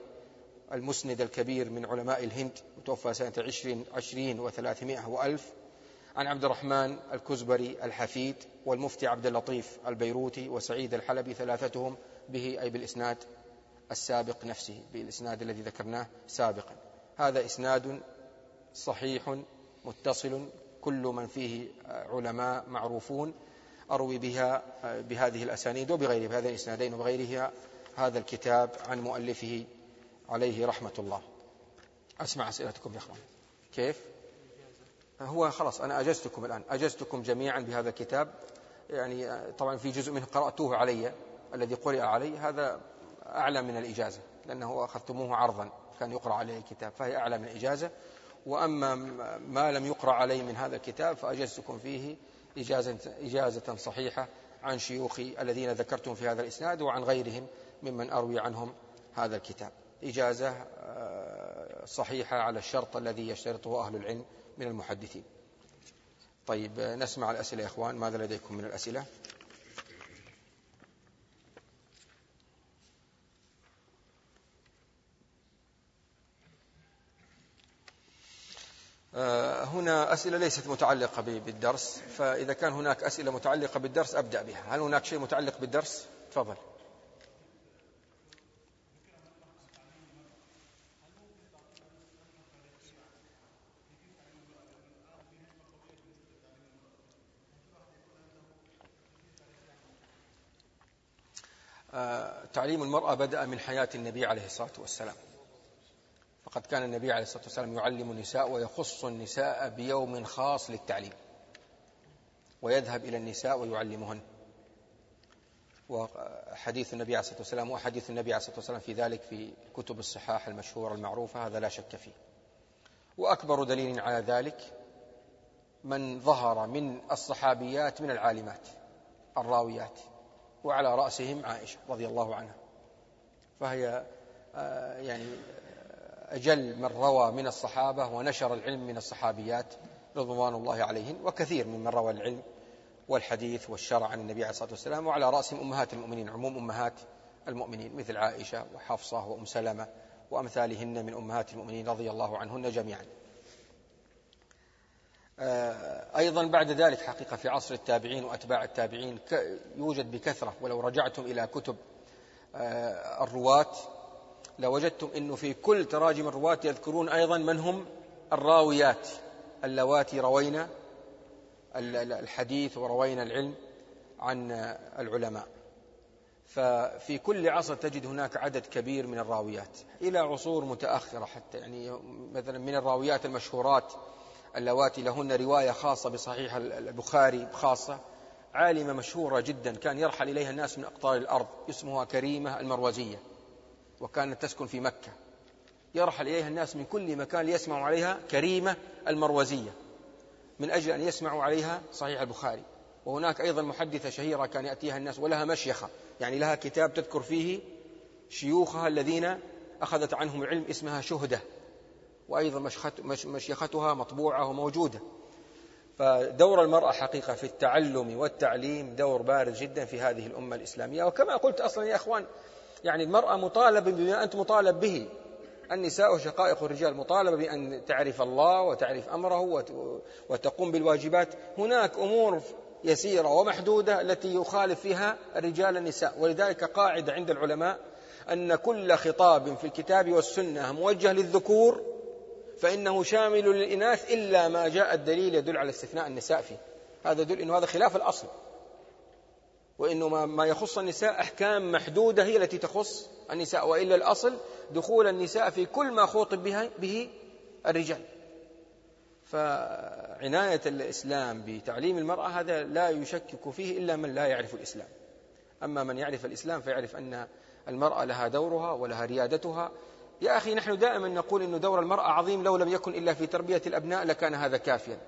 المسند الكبير من علماء الهند متوفى سنة عشرين, عشرين وثلاثمائة وألف عن عبد الرحمن الكزبري الحفيد والمفتي عبد اللطيف البيروتي وسعيد الحلبي ثلاثتهم به أي بالإسناد السابق نفسه بالإسناد الذي ذكرناه سابقا. هذا إسناد صحيح متصل كل من فيه علماء معروفون أروي بها بهذه الأسانيد وبغيرها بهذه الإسنادين وبغيرها هذا الكتاب عن مؤلفه عليه رحمة الله. أسمع أسئلتكم يا أخوان. كيف؟ هو خلاص أنا أجزتكم الآن أجزتكم جميعا بهذا الكتاب. يعني طبعا في جزء منه قرأتوه علي الذي قرأ علي هذا أعلى من الإجازة لأنه أخذتموه عرضا كان يقرأ عليه الكتاب فهي أعلى من الإجازة. وأما ما لم يقرأ عليه من هذا الكتاب فأجزتكم فيه إجازة, إجازة صحيحة عن شيوخي الذين ذكرتم في هذا الإسناد وعن غيرهم ممن أروي عنهم هذا الكتاب. إجازة آه، صحيحة على الشرط الذي يشترطه أهل العلم. من المحدثين. طيب نسمع الأسئلة يا إخوان. ماذا لديكم من الأسئلة؟ آه، هنا أسئلة ليست متعلقة بالدرس فإذا كان هناك أسئلة متعلقة بالدرس أبدأ بها. هل هناك شيء متعلق بالدرس؟ تفضل. تعليم المرأة بدأ من حياة النبي عليه الصلاة والسلام. فقد كان النبي عليه الصلاة والسلام يعلم النساء ويخص النساء بيوم خاص للتعليم. ويذهب إلى النساء ويعلمهن. وحديث النبي عليه الصلاة والسلام وحديث النبي عليه الصلاة والسلام في ذلك في كتب الصحاح المشهورة المعروفة هذا لا شك فيه. وأكبر دليل على ذلك من ظهر من الصحابيات من العالمات الراويات. وعلى رأسهم عائشة رضي الله عنها. فهي آه، يعني أجل من روى من الصحابة ونشر العلم من الصحابيات رضوان الله عليهن وكثير ممن روى العلم والحديث والشرع عن النبي عليه الصلاة والسلام وعلى رأسهم أمهات المؤمنين عموم أمهات المؤمنين مثل عائشة وحفصة وأم سلمة وأمثالهن من أمهات المؤمنين رضي الله عنهن جميعا. آه، أيضا بعد ذلك حقيقة في عصر التابعين وأتباع التابعين يوجد بكثرة ولو رجعتم إلى كتب آه، الرواة لوجدتم أنه في كل تراجم الرواة يذكرون أيضا من هم؟ الراويات. اللواتي روينا الحديث وروينا العلم عن العلماء. ففي كل عصر تجد هناك عدد كبير من الراويات إلى عصور متأخرة حتى يعني مثلا من الراويات المشهورات اللواتي لهن رواية خاصة بصحيح البخاري خاصة عالمة مشهورة جدا كان يرحل إليها الناس من أقطار الأرض اسمها كريمة المروزية وكانت تسكن في مكة. يرحل إليها الناس من كل مكان ليسمعوا عليها كريمة المروزية من أجل أن يسمعوا عليها صحيح البخاري. وهناك أيضا محدثة شهيرة كان يأتيها الناس ولها مشيخة يعني لها كتاب تذكر فيه شيوخها الذين أخذت عنهم العلم اسمها شهدة. وأيضا مشيختها مطبوعة وموجودة. فدور المرأة حقيقة في التعلم والتعليم دور بارز جدا في هذه الأمة الإسلامية. وكما قلت أصلا يا أخوان يعني المرأة مطالبة بما أنت مطالب به. النساء شقائق الرجال مطالبة بأن تعرف الله وتعرف أمره وتقوم بالواجبات. هناك أمور يسيرة ومحدودة التي يخالف فيها الرجال النساء. ولذلك قاعدة عند العلماء أن كل خطاب في الكتاب والسنة موجه للذكور فإنه شامل للإناث إلا ما جاء الدليل يدل على استثناء النساء فيه. هذا يدل أنه هذا خلاف الأصل. وإنه ما يخص النساء أحكام محدودة هي التي تخص النساء وإلا الأصل دخول النساء في كل ما خوطب به, به الرجال. فعناية الإسلام بتعليم المرأة هذا لا يشكك فيه إلا من لا يعرف الإسلام. أما من يعرف الإسلام فيعرف أن المرأة لها دورها ولها ريادتها يا أخي نحن دائما نقول أن دور المرأة عظيم لو لم يكن إلا في تربية الأبناء لكان هذا كافيا.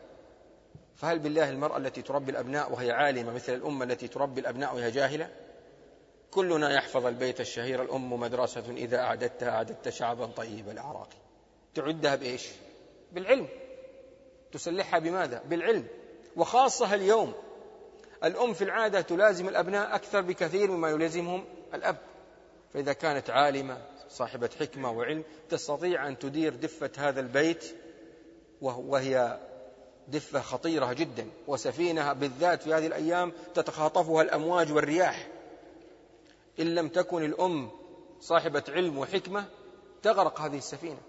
فهل بالله المرأة التي تربي الأبناء وهي عالمة مثل الأمة التي تربي الأبناء وهي جاهلة؟ كلنا يحفظ البيت الشهير الأم مدرسة إذا أعددتها أعددت شعبا طيب الأعراق تعدها بإيش؟ بالعلم. تسلحها بماذا؟ بالعلم. وخاصة اليوم الأم في العادة تلازم الأبناء أكثر بكثير مما يلازمهم الأب. فإذا كانت عالمة صاحبة حكمة وعلم تستطيع أن تدير دفة هذا البيت وهي دفة خطيرة جدا وسفينة بالذات في هذه الأيام تتخاطفها الأمواج والرياح. إن لم تكن الأم صاحبة علم وحكمة تغرق هذه السفينة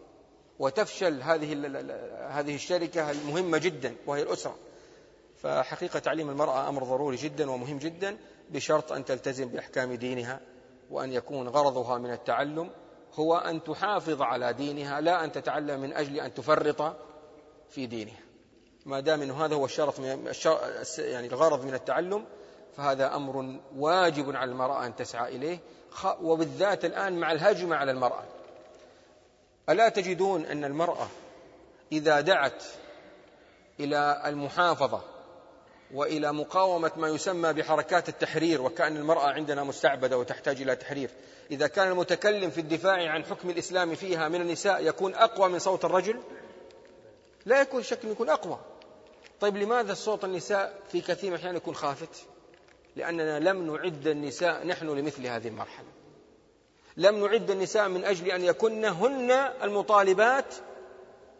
وتفشل هذه هذه الشركة المهمة جدا وهي الأسرة. فحقيقة تعليم المرأة أمر ضروري جدا ومهم جدا بشرط أن تلتزم بأحكام دينها وأن يكون غرضها من التعلم هو أن تحافظ على دينها لا أن تتعلم من أجل أن تفرط في دينها. ما دام أنه هذا هو الشرط من يعني الغرض من التعلم فهذا أمر واجب على المرأة أن تسعى إليه وبالذات الآن مع الهجمة على المرأة. ألا تجدون أن المرأة إذا دعت إلى المحافظة وإلى مقاومة ما يسمى بحركات التحرير وكأن المرأة عندنا مستعبدة وتحتاج إلى تحرير. إذا كان المتكلم في الدفاع عن حكم الإسلام فيها من النساء يكون أقوى من صوت الرجل؟ لا يكون شك يكون أقوى. طيب لماذا الصوت النساء في كثير من الأحيان يكون خافت؟ لأننا لم نعد النساء نحن لمثل هذه المرحلة. لم نعد النساء من أجل أن يكن هن المطالبات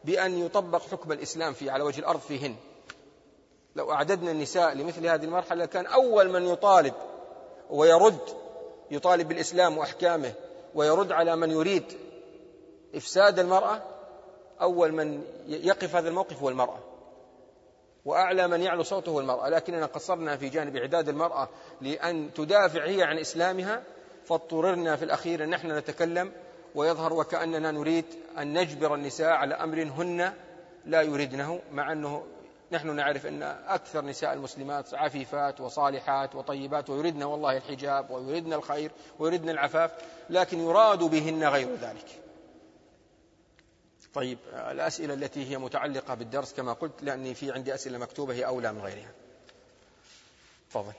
بأن يطبق حكم الإسلام في على وجه الأرض فيهن. لو أعددنا النساء لمثل هذه المرحلة كان أول من يطالب ويرد يطالب بالإسلام وأحكامه ويرد على من يريد إفساد المرأة أول من يقف هذا الموقف هو المرأة. وأعلى من يعلو صوته هو المرأة. لكننا قصرنا في جانب إعداد المرأة لأن تدافع هي عن إسلامها فاضطررنا في الأخير أن نحن نتكلم ويظهر وكأننا نريد أن نجبر النساء على أمر هن لا يريدنه مع أنه نحن نعرف أن أكثر نساء المسلمات عفيفات وصالحات وطيبات ويردن والله الحجاب ويردن الخير ويردن العفاف لكن يراد بهن غير ذلك. طيب الأسئلة التي هي متعلقة بالدرس كما قلت لأني في عندي أسئلة مكتوبة هي أولى من غيرها. تفضل.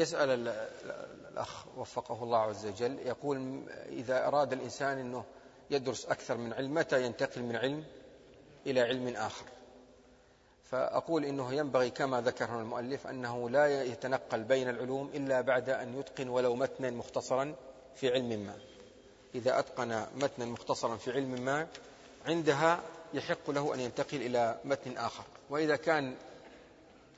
يسأل الأخ وفقه الله عز وجل يقول إذا أراد الإنسان أنه يدرس أكثر من علم متى ينتقل من علم إلى علم آخر؟ فأقول إنه ينبغي كما ذكر المؤلف أنه لا يتنقل بين العلوم إلا بعد أن يتقن ولو متنا مختصرا في علم ما. إذا أتقن متنا مختصرا في علم ما عندها يحق له أن ينتقل إلى متن آخر. وإذا كان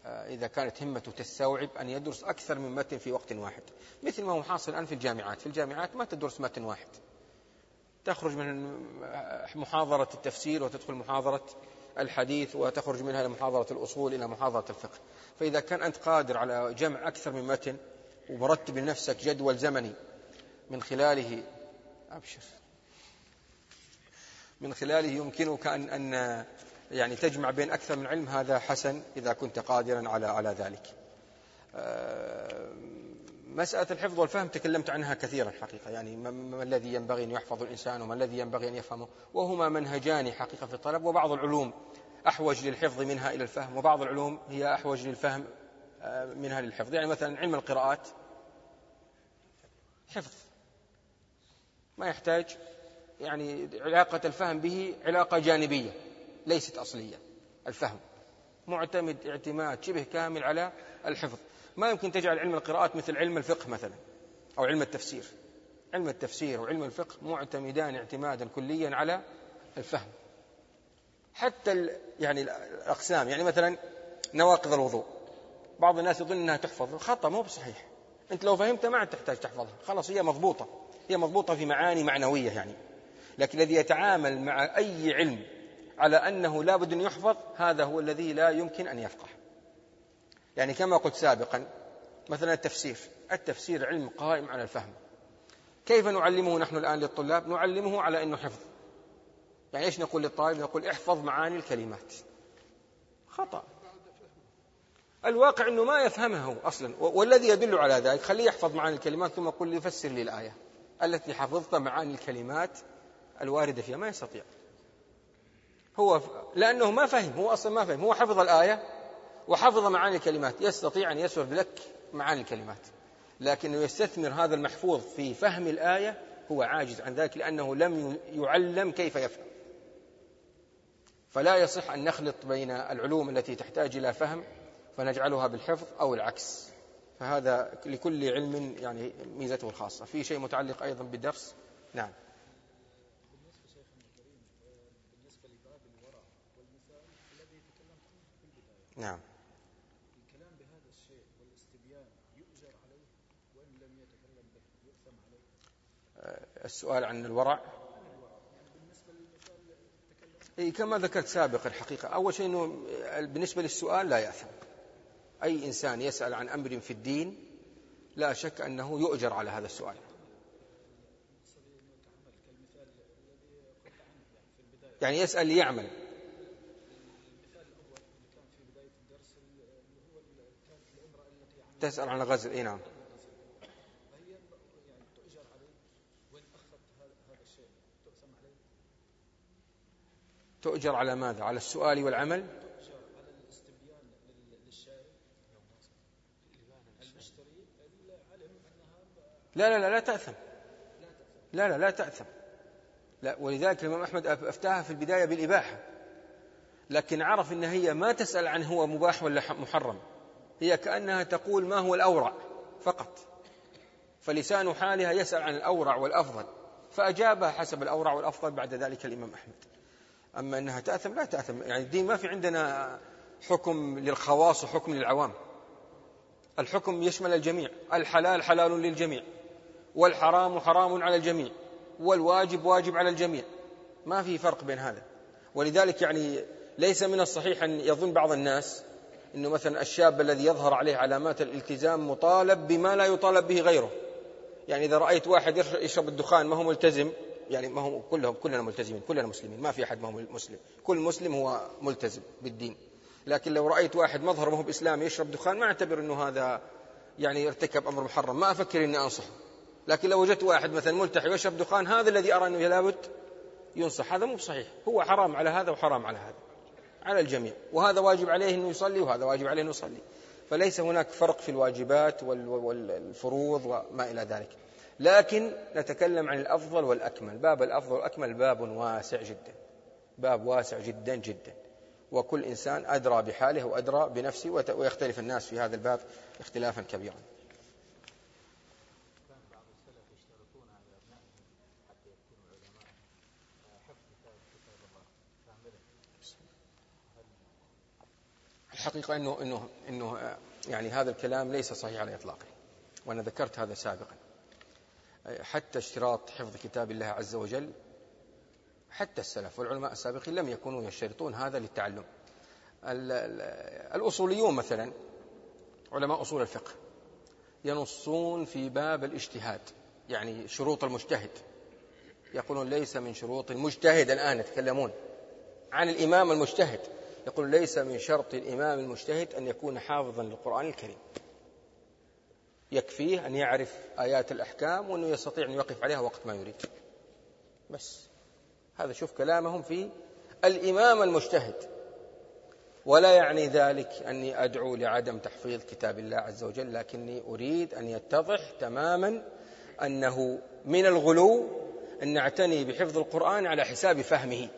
إذا كانت همته تستوعب أن يدرس أكثر من متن في وقت واحد. مثل ما هو حاصل الآن في الجامعات. في الجامعات ما تدرس متن واحد. تخرج من محاضرة التفسير وتدخل محاضرة الحديث وتخرج منها إلى محاضرة الأصول إلى محاضرة الفقه. فإذا كان أنت قادر على جمع أكثر من متن ومرتب لنفسك جدول زمني من خلاله أبشر. من خلاله يمكنك أن, أن يعني تجمع بين أكثر من علم هذا حسن إذا كنت قادرا على على ذلك. آه، مسألة الحفظ والفهم تكلمت عنها كثيرا حقيقة. يعني ما الذي ينبغي أن يحفظ الإنسان وما الذي ينبغي أن يفهمه؟ وهما منهجان حقيقة في الطلب وبعض العلوم أحوج للحفظ منها إلى الفهم وبعض العلوم هي أحوج للفهم آه، منها للحفظ. يعني مثلا علم القراءات حفظ. ما يحتاج يعني علاقة الفهم به علاقة جانبية. ليست أصلية. الفهم. معتمد اعتماد شبه كامل على الحفظ. ما يمكن تجعل علم القراءات مثل علم الفقه مثلا أو علم التفسير. علم التفسير وعلم الفقه معتمدان اعتمادا كليا على الفهم. حتى يعني الأقسام يعني مثلا نواقض الوضوء. بعض الناس يظن أنها تحفظ. خطأ مو بصحيح. أنت لو فهمتها ما عاد تحتاج تحفظها. خلاص هي مضبوطة. هي مضبوطة في معاني معنوية يعني. لكن الذي يتعامل مع أي علم على أنه لا بد أن يحفظ هذا هو الذي لا يمكن أن يفقه. يعني كما قلت سابقا مثلا التفسير. التفسير علم قائم على الفهم. كيف نعلمه نحن الآن للطلاب؟ نعلمه على أنه حفظ. يعني إيش نقول للطالب؟ نقول احفظ معاني الكلمات. خطأ. الواقع أنه ما يفهمه أصلا والذي يدل على ذلك خليه يحفظ معاني الكلمات ثم قل لي فسر لي الآية التي حفظت معاني الكلمات الواردة فيها. ما يستطيع. هو لأنه ما فهم هو أصلا ما فهم هو حفظ الآية وحفظ معاني الكلمات يستطيع أن يسرد لك معاني الكلمات. لكنه يستثمر هذا المحفوظ في فهم الآية هو عاجز عن ذلك لأنه لم يعلم كيف يفهم. فلا يصح أن نخلط بين العلوم التي تحتاج إلى فهم فنجعلها بالحفظ أو العكس. فهذا لكل علم يعني ميزته الخاصة. في شيء متعلق أيضا بالدرس؟ نعم. نعم. الكلام بهذا الشيء والاستبيان يؤجر عليه وإن لم يتكلم به يؤثم عليه؟ آه، السؤال عن الورع. أي كما ذكرت سابقا الحقيقة أول شيء أنه بالنسبة للسؤال لا يأثم. أي إنسان يسأل عن أمر في الدين لا شك أنه يؤجر على هذا السؤال. يعني يسأل ليعمل تسأل عن الغزل. اي نعم. تؤجر على ماذا؟ على السؤال والعمل؟ لا لا لا لا تأثم. لا لا لا تأثم. لا ولذلك الإمام أحمد أفتاها في البداية بالإباحة. لكن عرف أن هي ما تسأل عن هو مباح ولا محرم. هي كأنها تقول ما هو الأورع فقط. فلسان حالها يسأل عن الأورع والأفضل فأجابها حسب الأورع والأفضل بعد ذلك الإمام أحمد. أما أنها تأثم لا تأثم. يعني الدين ما في عندنا حكم للخواص وحكم للعوام. الحكم يشمل الجميع. الحلال حلال للجميع. والحرام حرام على الجميع. والواجب واجب على الجميع. ما في فرق بين هذا. ولذلك يعني ليس من الصحيح أن يظن بعض الناس أنه مثلا الشاب الذي يظهر عليه علامات الالتزام مطالب بما لا يطالب به غيره. يعني إذا رأيت واحد يشرب الدخان ما هو ملتزم يعني ما هو كلهم كلنا ملتزمين كلنا مسلمين ما في أحد ما هو مسلم. كل مسلم هو ملتزم بالدين. لكن لو رأيت واحد مظهر ما هو بإسلام يشرب دخان ما أعتبر أنه هذا يعني ارتكب أمر محرم. ما أفكر أني أنصحه. لكن لو وجدت واحد مثلا ملتحي ويشرب دخان هذا الذي أرى أنه لابد ينصح. هذا مو صحيح هو حرام على هذا وحرام على هذا. على الجميع. وهذا واجب عليه أنه يصلي وهذا واجب عليه أنه يصلي. فليس هناك فرق في الواجبات والفروض وما إلى ذلك. لكن نتكلم عن الأفضل والأكمل. باب الأفضل والأكمل باب واسع جدا. باب واسع جدا جدا. وكل إنسان أدرى بحاله وأدرى بنفسه ويختلف الناس في هذا الباب اختلافا كبيرا. الحقيقة أنه, إنه, إنه يعني هذا الكلام ليس صحيح على إطلاقه وأنا ذكرت هذا سابقا. حتى اشتراط حفظ كتاب الله عز وجل حتى السلف والعلماء السابقين لم يكونوا يشترطون هذا للتعلم. الأصوليون مثلا علماء أصول الفقه ينصون في باب الاجتهاد يعني شروط المجتهد. يقولون ليس من شروط المجتهد الآن يتكلمون عن الإمام المجتهد. يقول ليس من شرط الإمام المجتهد أن يكون حافظا للقرآن الكريم. يكفيه أن يعرف آيات الأحكام وأنه يستطيع أن يوقف عليها وقت ما يريد. بس. هذا شوف كلامهم في الإمام المجتهد. ولا يعني ذلك أني أدعو لعدم تحفيظ كتاب الله عز وجل لكني أريد أن يتضح تماما أنه من الغلو أن نعتني بحفظ القرآن على حساب فهمه.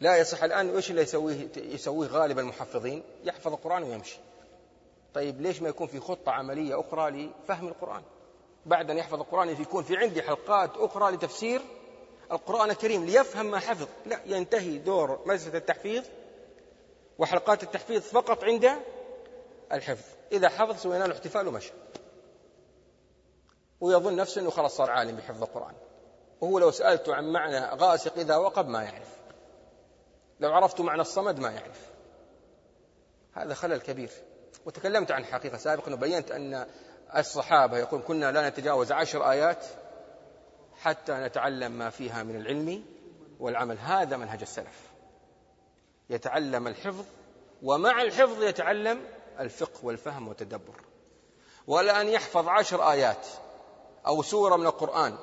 لا يصح الآن وإيش اللي يسويه, يسويه غالب المحفظين؟ يحفظ القرآن ويمشي. طيب ليش ما يكون في خطة عملية أخرى لفهم القرآن؟ بعد أن يحفظ القرآن يكون في عندي حلقات أخرى لتفسير القرآن الكريم ليفهم ما حفظ. لا ينتهي دور مدرسة التحفيظ وحلقات التحفيظ فقط عند الحفظ. إذا حفظ سوينا له احتفال ومشى. ويظن نفسه أنه خلاص صار عالم بحفظ القرآن. وهو لو سألته عن معنى غاسق إذا وقب ما يعرف. لو عرفت معنى الصمد ما يعرف. هذا خلل كبير. وتكلمت عن حقيقة سابقا وبينت أن الصحابة يقول كنا لا نتجاوز عشر آيات حتى نتعلم ما فيها من العلم والعمل. هذا منهج السلف. يتعلم الحفظ ومع الحفظ يتعلم الفقه والفهم والتدبر. ولا أن يحفظ عشر آيات أو سورة من القرآن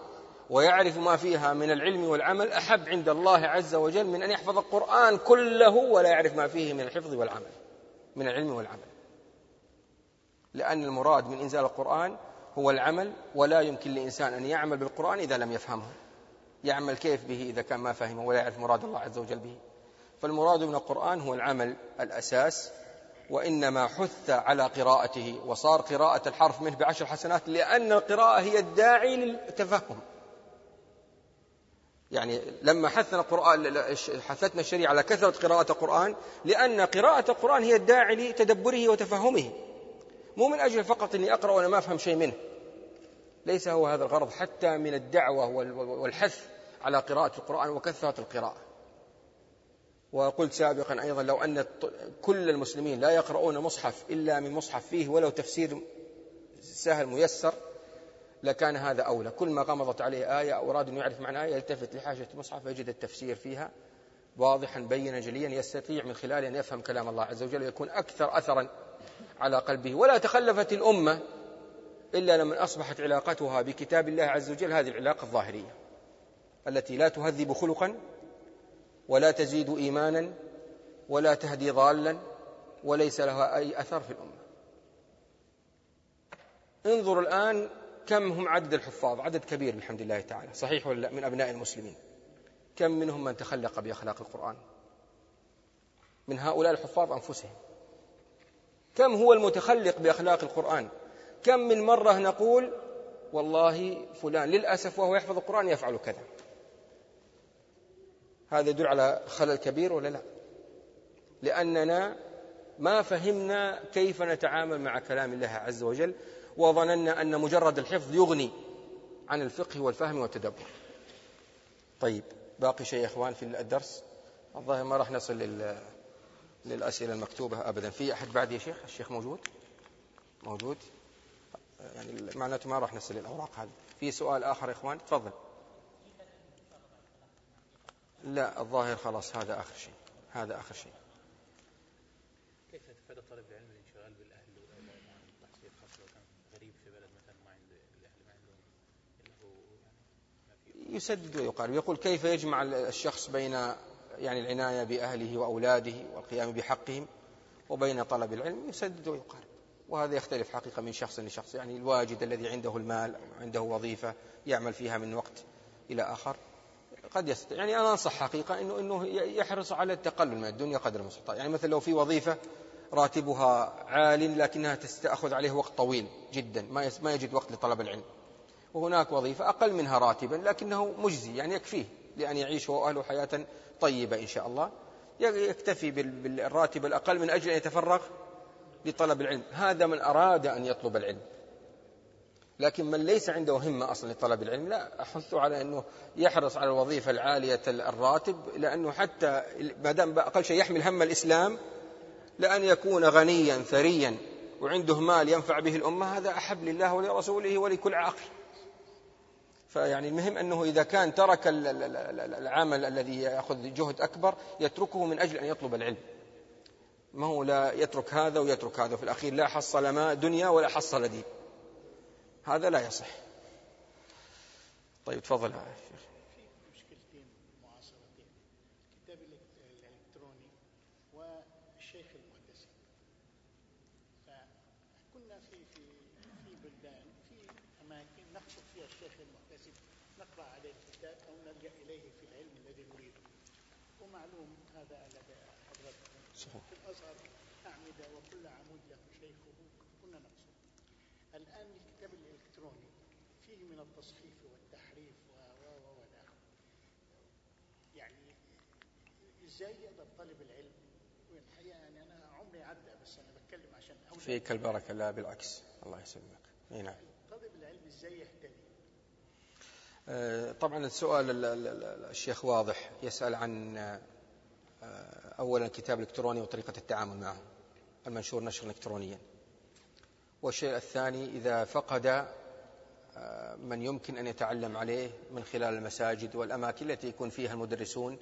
ويعرف ما فيها من العلم والعمل أحب عند الله عز وجل من أن يحفظ القرآن كله ولا يعرف ما فيه من الحفظ والعمل من العلم والعمل. لأن المراد من إنزال القرآن هو العمل ولا يمكن لإنسان أن يعمل بالقرآن إذا لم يفهمه. يعمل كيف به إذا كان ما فهمه ولا يعرف مراد الله عز وجل به. فالمراد من القرآن هو العمل الأساس وإنما حث على قراءته وصار قراءة الحرف منه بعشر حسنات لأن القراءة هي الداعي للتفهم. يعني لما حثنا القرآن حثتنا الشريعة على كثرة قراءة القرآن لأن قراءة القرآن هي الداعي لتدبره وتفهمه. مو من أجل فقط أني أقرأ وأنا ما أفهم شيء منه. ليس هو هذا الغرض حتى من الدعوة والحث على قراءة القرآن وكثرة القراءة. وقلت سابقا أيضا لو أن كل المسلمين لا يقرؤون مصحف إلا من مصحف فيه ولو تفسير سهل ميسر لكان هذا أولى. كل ما غمضت عليه آية أو أراد أن يعرف معنى آية يلتفت لحاجة المصحف يجد التفسير فيها واضحا بينا جليا يستطيع من خلاله أن يفهم كلام الله عز وجل ويكون أكثر أثرا على قلبه. ولا تخلفت الأمة إلا لما أصبحت علاقتها بكتاب الله عز وجل. هذه العلاقة الظاهرية التي لا تهذب خلقا ولا تزيد إيمانا ولا تهدي ضالا وليس لها أي أثر في الأمة. انظر الآن كم هم عدد الحفاظ؟ عدد كبير بالحمد لله تعالى. صحيح ولا من أبناء المسلمين. كم منهم من تخلق بأخلاق القرآن؟ من هؤلاء الحفاظ أنفسهم. كم هو المتخلق بأخلاق القرآن؟ كم من مرة نقول والله فلان للأسف وهو يحفظ القرآن يفعل كذا. هذا يدل على خلل كبير ولا لا؟ لأننا ما فهمنا كيف نتعامل مع كلام الله عز وجل وظننا أن مجرد الحفظ يغني عن الفقه والفهم والتدبر. طيب باقي شيء يا إخوان في الدرس؟ الظاهر ما راح نصل لل... للأسئلة المكتوبة أبدا. في أحد بعد يا شيخ؟ الشيخ موجود؟ موجود؟ يعني معناته ما راح نصل للأوراق هذه. في سؤال آخر يا إخوان؟ تفضل. لا الظاهر خلاص هذا آخر شيء. هذا آخر شيء كيف يتفادى طالب العلم الانشغال بالاهل والتحصيل خاصه لو كان غريب في بلد مثلا ما عنده الاهل ما عندهم الا هو يعني ما يسدد ويقارب يقول كيف يجمع الشخص بين يعني العناية بأهله وأولاده والقيام بحقهم وبين طلب العلم يسدد ويقارب وهذا يختلف حقيقة من شخص لشخص يعني الواجد الذي عنده المال أو عنده وظيفة يعمل فيها من وقت إلى آخر قد يستطيع. يعني أنا أنصح حقيقة أنه, إنه يحرص على التقلل من الدنيا قدر المستطاع. يعني مثلا لو في وظيفة راتبها عال لكنها تستأخذ عليه وقت طويل جدا ما ما يجد وقت لطلب العلم. وهناك وظيفة أقل منها راتبا لكنه مجزي يعني يكفيه لأن يعيش هو وأهله حياة طيبة إن شاء الله. يكتفي بالراتب الأقل من أجل أن يتفرغ لطلب العلم. هذا من أراد أن يطلب العلم. لكن من ليس عنده همة أصلا لطلب العلم لا أحثه على أنه يحرص على الوظيفة العالية الراتب لأنه حتى ما دام أقل شيء يحمل هم الإسلام لأن يكون غنيا ثريا وعنده مال ينفع به الأمة هذا أحب لله ولرسوله ولكل عاقل فيعني المهم أنه إذا كان ترك العمل الذي يأخذ جهد أكبر يتركه من أجل أن يطلب العلم. ما هو لا يترك هذا ويترك هذا. في الأخير لا حصل ما دنيا ولا حصل دين. هذا لا يصح. طيب تفضل يا شيخ في مشكلتين معاصرتين الكتاب الالكتروني والشيخ المحتسب فكنا في في في بلدان في اماكن نقصد فيها الشيخ المحتسب نقرأ عليه الكتاب أو نلجأ إليه في العلم الذي نريده ومعلوم هذا لدى حضرتكم صحيح. في الأزهر اعمده وكل عمود له شيخه كنا نقصد. الآن الكتاب الإلكتروني فيه من التصحيف والتحريف و و و يعني إزاي يقدر طالب العلم؟ والحقيقة يعني أنا عمري عدى بس أنا بتكلم عشان فيك البركة لا بالعكس. الله يسلمك. أي نعم. إزاي يهتدي آه، طبعا السؤال الشيخ واضح يسأل عن آه، أولا الكتاب الإلكتروني وطريقة التعامل معه المنشور نشرا إلكترونيا. والشيء الثاني إذا فقد آه، من يمكن أن يتعلم عليه من خلال المساجد والأماكن التي يكون فيها المدرسون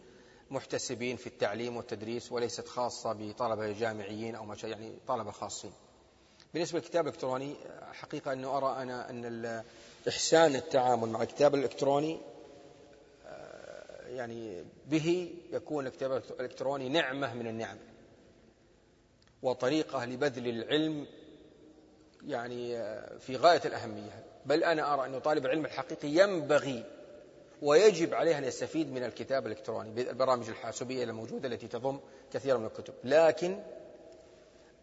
محتسبين في التعليم والتدريس وليست خاصة بطلبة جامعيين أو يعني طلبة خاصين. بالنسبة للكتاب الإلكتروني حقيقة أنه أرى أنا أن إحسان التعامل مع الكتاب الإلكتروني آه، يعني به يكون الكتاب الإلكتروني نعمة من النعم وطريقة لبذل العلم يعني آه، في غاية الأهمية. بل أنا أرى أن طالب العلم الحقيقي ينبغي ويجب عليه أن يستفيد من الكتاب الإلكتروني بالبرامج الحاسوبية الموجودة التي تضم كثيرا من الكتب. لكن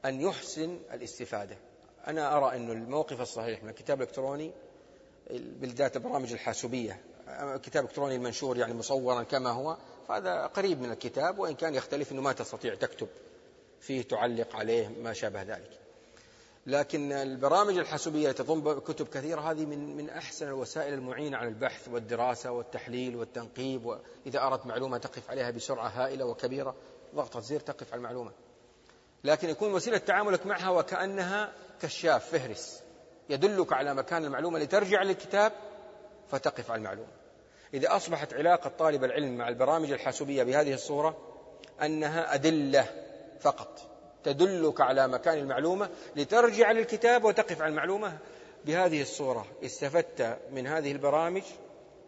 أن يحسن الاستفادة. أنا أرى أن الموقف الصحيح من الكتاب الإلكتروني بالذات البرامج الحاسوبية. الكتاب الإلكتروني المنشور يعني مصورا كما هو فهذا قريب من الكتاب وإن كان يختلف أنه ما تستطيع تكتب فيه تعلق عليه ما شابه ذلك. لكن البرامج الحاسوبية تضم كتب كثيرة هذه من من أحسن الوسائل المعينة على البحث والدراسة والتحليل والتنقيب وإذا أردت معلومة تقف عليها بسرعة هائلة وكبيرة ضغطة زر تقف على المعلومة. لكن يكون وسيلة تعاملك معها وكأنها كشاف فهرس. يدلك على مكان المعلومة لترجع للكتاب فتقف على المعلومة. إذا أصبحت علاقة طالب العلم مع البرامج الحاسوبية بهذه الصورة أنها أدلة فقط. تدلك على مكان المعلومة لترجع للكتاب وتقف على المعلومة. بهذه الصورة استفدت من هذه البرامج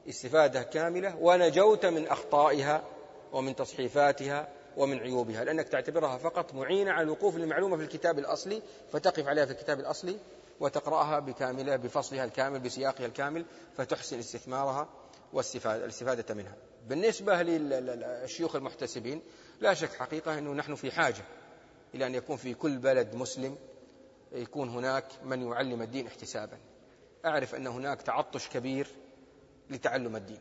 استفادة كاملة ونجوت من أخطائها ومن تصحيفاتها ومن عيوبها لأنك تعتبرها فقط معينة على الوقوف للمعلومة في الكتاب الأصلي فتقف عليها في الكتاب الأصلي وتقرأها بكاملة بفصلها الكامل بسياقها الكامل فتحسن استثمارها والاستفادة منها. بالنسبة للشيوخ المحتسبين لا شك حقيقة أنه نحن في حاجة إلى أن يكون في كل بلد مسلم يكون هناك من يعلم الدين احتسابا. أعرف أن هناك تعطش كبير لتعلم الدين.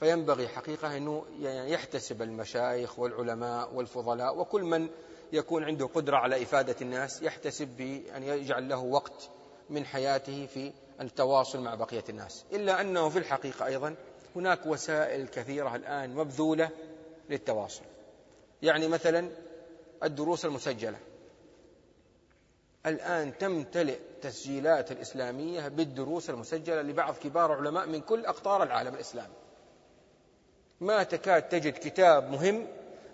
فينبغي حقيقة أنه يحتسب المشايخ والعلماء والفضلاء وكل من يكون عنده قدرة على إفادة الناس يحتسب بأن يجعل له وقت من حياته في التواصل مع بقية الناس. إلا أنه في الحقيقة أيضا هناك وسائل كثيرة الآن مبذولة للتواصل. يعني مثلا الدروس المسجلة. الآن تمتلئ تسجيلات الإسلامية بالدروس المسجلة لبعض كبار علماء من كل أقطار العالم الإسلامي. ما تكاد تجد كتاب مهم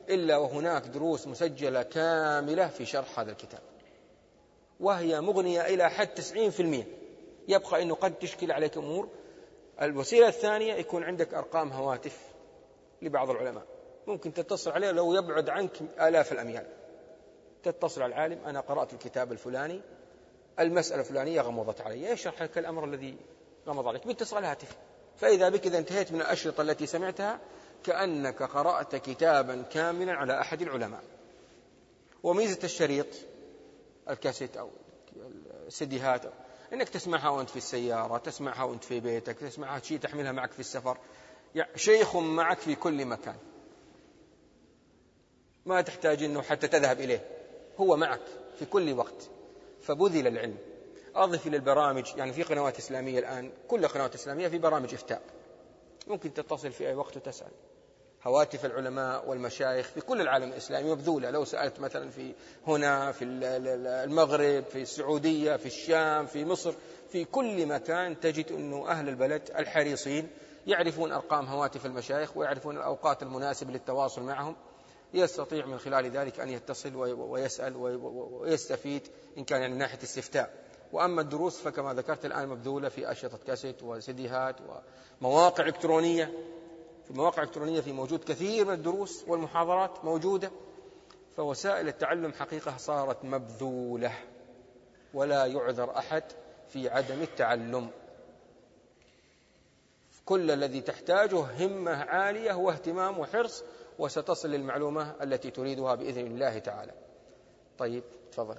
إلا وهناك دروس مسجلة كاملة في شرح هذا الكتاب. وهي مغنية إلى حد 90% يبقى أنه قد تشكل عليك أمور. الوسيلة الثانية يكون عندك أرقام هواتف لبعض العلماء. ممكن تتصل عليه لو يبعد عنك آلاف الأميال. تتصل على العالم أنا قرأت الكتاب الفلاني المسألة الفلانية غمضت علي يشرح لك الأمر الذي غمض عليك. باتصال هاتفي فإذا بك إذا انتهيت من الأشرطة التي سمعتها كأنك قرأت كتابا كاملا على أحد العلماء. وميزة الشريط الكاسيت أو السيديهات إنك تسمعها وأنت في السيارة تسمعها وأنت في بيتك تسمعها شيء تحملها معك في السفر. شيخ معك في كل مكان. ما تحتاج إنه حتى تذهب إليه. هو معك في كل وقت. فبذل العلم. أضف إلى البرامج يعني في قنوات إسلامية الآن كل قنوات إسلامية في برامج إفتاء. ممكن تتصل في أي وقت وتسأل. هواتف العلماء والمشايخ في كل العالم الإسلامي مبذولة. لو سألت مثلا في هنا في المغرب في السعودية في الشام في مصر في كل مكان تجد أنه أهل البلد الحريصين يعرفون أرقام هواتف المشايخ ويعرفون الأوقات المناسبة للتواصل معهم. يستطيع من خلال ذلك أن يتصل ويسأل ويستفيد إن كان يعني من ناحية استفتاء وأما الدروس فكما ذكرت الآن مبذولة في أشرطة كاسيت وسيديهات ومواقع إلكترونية. في المواقع الإلكترونية في موجود كثير من الدروس والمحاضرات موجودة. فوسائل التعلم حقيقة صارت مبذولة. ولا يعذر أحد في عدم التعلم. كل الذي تحتاجه همة عالية واهتمام وحرص وستصل للمعلومة التي تريدها بإذن الله تعالى. طيب تفضل.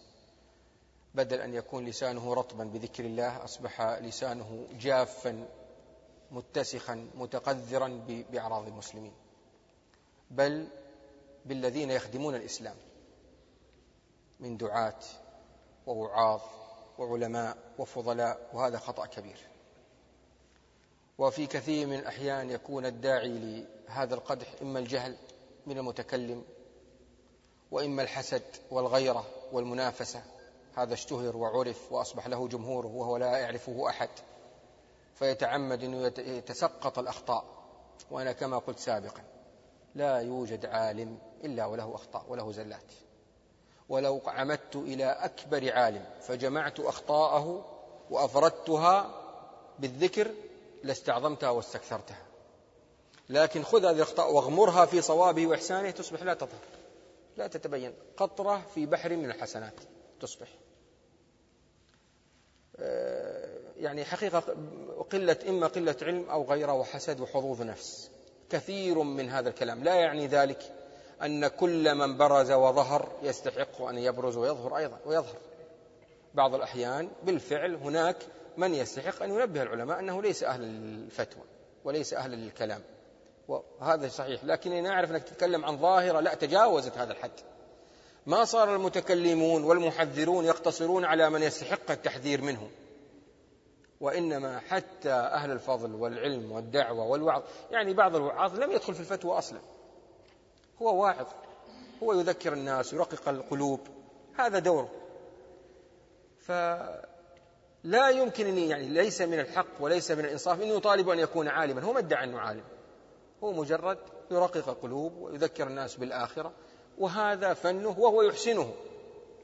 بدل أن يكون لسانه رطبا بذكر الله أصبح لسانه جافا متسخا متقذرا بأعراض المسلمين. بل بالذين يخدمون الإسلام من دعاة ووعاظ وعلماء وفضلاء وهذا خطأ كبير. وفي كثير من الأحيان يكون الداعي لهذا القدح إما الجهل من المتكلم وإما الحسد والغيرة والمنافسة. هذا اشتهر وعرف وأصبح له جمهوره وهو لا يعرفه أحد. فيتعمد أنه يتسقط الأخطاء. وأنا كما قلت سابقا لا يوجد عالم إلا وله أخطاء وله زلات. ولو عمدت إلى أكبر عالم فجمعت أخطاءه وأفردتها بالذكر لاستعظمتها واستكثرتها. لكن خذ هذه الأخطاء واغمرها في صوابه وإحسانه تصبح لا تظهر لا تتبين. قطرة في بحر من الحسنات. تصبح. آه، يعني حقيقة قلة إما قلة علم أو غيره وحسد وحظوظ نفس. كثير من هذا الكلام. لا يعني ذلك أن كل من برز وظهر يستحق أن يبرز ويظهر أيضا ويظهر. بعض الأحيان بالفعل هناك من يستحق أن ينبه العلماء أنه ليس أهل الفتوى وليس أهل للكلام وهذا صحيح. لكنني أعرف أنك تتكلم عن ظاهرة لا تجاوزت هذا الحد. ما صار المتكلمون والمحذرون يقتصرون على من يستحق التحذير منه. وإنما حتى أهل الفضل والعلم والدعوة والوعظ يعني بعض الوعاظ لم يدخل في الفتوى أصلا. هو واعظ هو يذكر الناس يرقق القلوب هذا دوره. فلا يمكن أن يعني ليس من الحق وليس من الإنصاف أنه يطالب أن يكون عالما. هو ما ادعى أنه عالم. هو مجرد يرقق قلوب ويذكر الناس بالآخرة. وهذا فنه وهو يحسنه.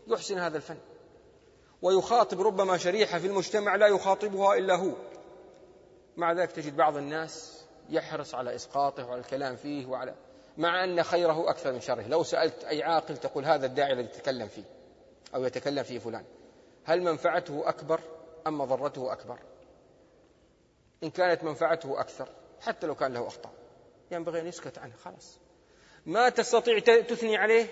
يحسن هذا الفن. ويخاطب ربما شريحة في المجتمع لا يخاطبها إلا هو. مع ذلك تجد بعض الناس يحرص على إسقاطه وعلى الكلام فيه وعلى مع أن خيره أكثر من شره. لو سألت أي عاقل تقول هذا الداعي الذي يتكلم فيه أو يتكلم فيه فلان هل منفعته أكبر أم مضرته أكبر؟ إن كانت منفعته أكثر حتى لو كان له أخطاء ينبغي أن يسكت عنه خلاص. ما تستطيع تثني عليه؟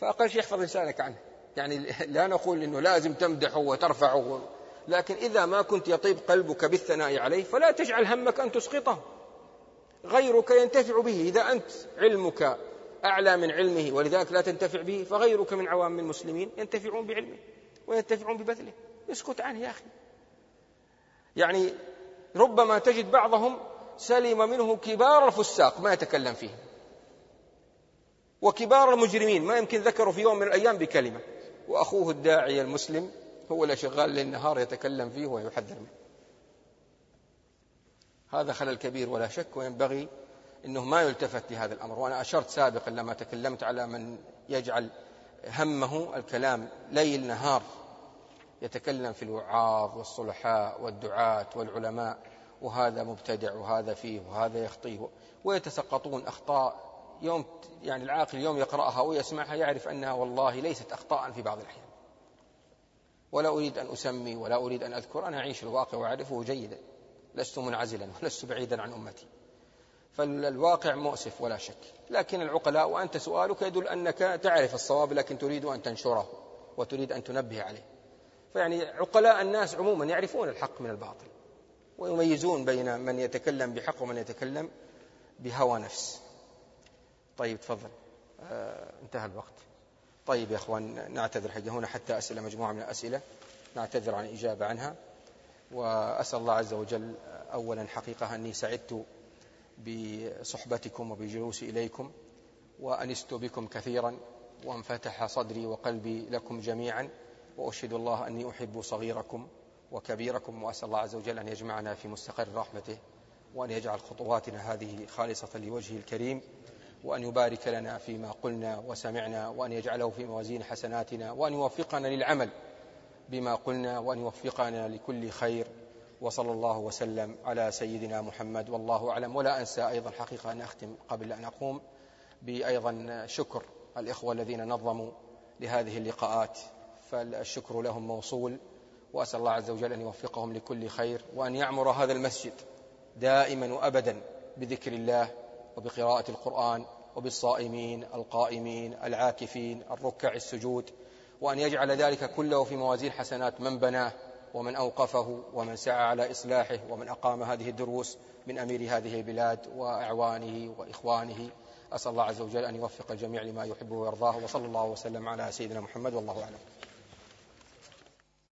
فأقل شيء احفظ لسانك عنه. يعني لا نقول أنه لازم تمدحه وترفعه. لكن إذا ما كنت يطيب قلبك بالثناء عليه فلا تجعل همك أن تسقطه. غيرك ينتفع به. إذا أنت علمك أعلى من علمه ولذلك لا تنتفع به فغيرك من عوام المسلمين ينتفعون بعلمه وينتفعون ببذله. اسكت عنه يا أخي. يعني ربما تجد بعضهم سلم منه كبار الفساق ما يتكلم فيه. وكبار المجرمين ما يمكن ذكروا في يوم من الأيام بكلمة. وأخوه الداعي المسلم هو اللي شغال للنهار يتكلم فيه ويحذر منه. هذا خلل كبير ولا شك وينبغي أنه ما يلتفت لهذا الأمر. وأنا أشرت سابقا لما تكلمت على من يجعل همه الكلام ليل نهار يتكلم في الوعاظ والصلحاء والدعاة والعلماء وهذا مبتدع وهذا فيه وهذا يخطيه ويتسقطون أخطاء يوم يعني العاقل يوم يقرأها ويسمعها يعرف أنها والله ليست أخطاء في بعض الأحيان. ولا أريد أن أسمي ولا أريد أن أذكر أنا أعيش الواقع وأعرفه جيدا لست منعزلا ولست بعيدا عن أمتي. فالواقع مؤسف ولا شك لكن العقلاء وأنت سؤالك يدل أنك تعرف الصواب لكن تريد أن تنشره وتريد أن تنبه عليه. فيعني عقلاء الناس عموما يعرفون الحق من الباطل ويميزون بين من يتكلم بحق ومن يتكلم بهوى نفس. طيب تفضل. آه انتهى الوقت. طيب يا اخوان نعتذر حقا هنا حتى أسئلة مجموعة من الأسئلة. نعتذر عن الاجابه عنها. وأسأل الله عز وجل اولا حقيقة أني سعدت بصحبتكم وبجلوسي إليكم وأنست بكم كثيرا وانفتح صدري وقلبي لكم جميعا وأشهد الله أني أحب صغيركم وكبيركم وأسأل الله عز وجل أن يجمعنا في مستقر رحمته وأن يجعل خطواتنا هذه خالصة لوجهه الكريم وأن يبارك لنا فيما قلنا وسمعنا وأن يجعله في موازين حسناتنا وأن يوفقنا للعمل بما قلنا وأن يوفقنا لكل خير. وصلى الله وسلم على سيدنا محمد. والله أعلم. ولا أنسى أيضا حقيقة أن أختم قبل أن أقوم بأيضا شكر الإخوة الذين نظموا لهذه اللقاءات. فالشكر لهم موصول. وأسأل الله عز وجل أن يوفقهم لكل خير وأن يعمر هذا المسجد دائما وأبدا بذكر الله وبقراءة القرآن وبالصائمين القائمين العاكفين الركع السجود وأن يجعل ذلك كله في موازين حسنات من بناه ومن أوقفه ومن سعى على إصلاحه ومن أقام هذه الدروس من أمير هذه البلاد وأعوانه وإخوانه. أسأل الله عز وجل أن يوفق الجميع لما يحبه ويرضاه وصلى الله وسلم على سيدنا محمد والله أعلم.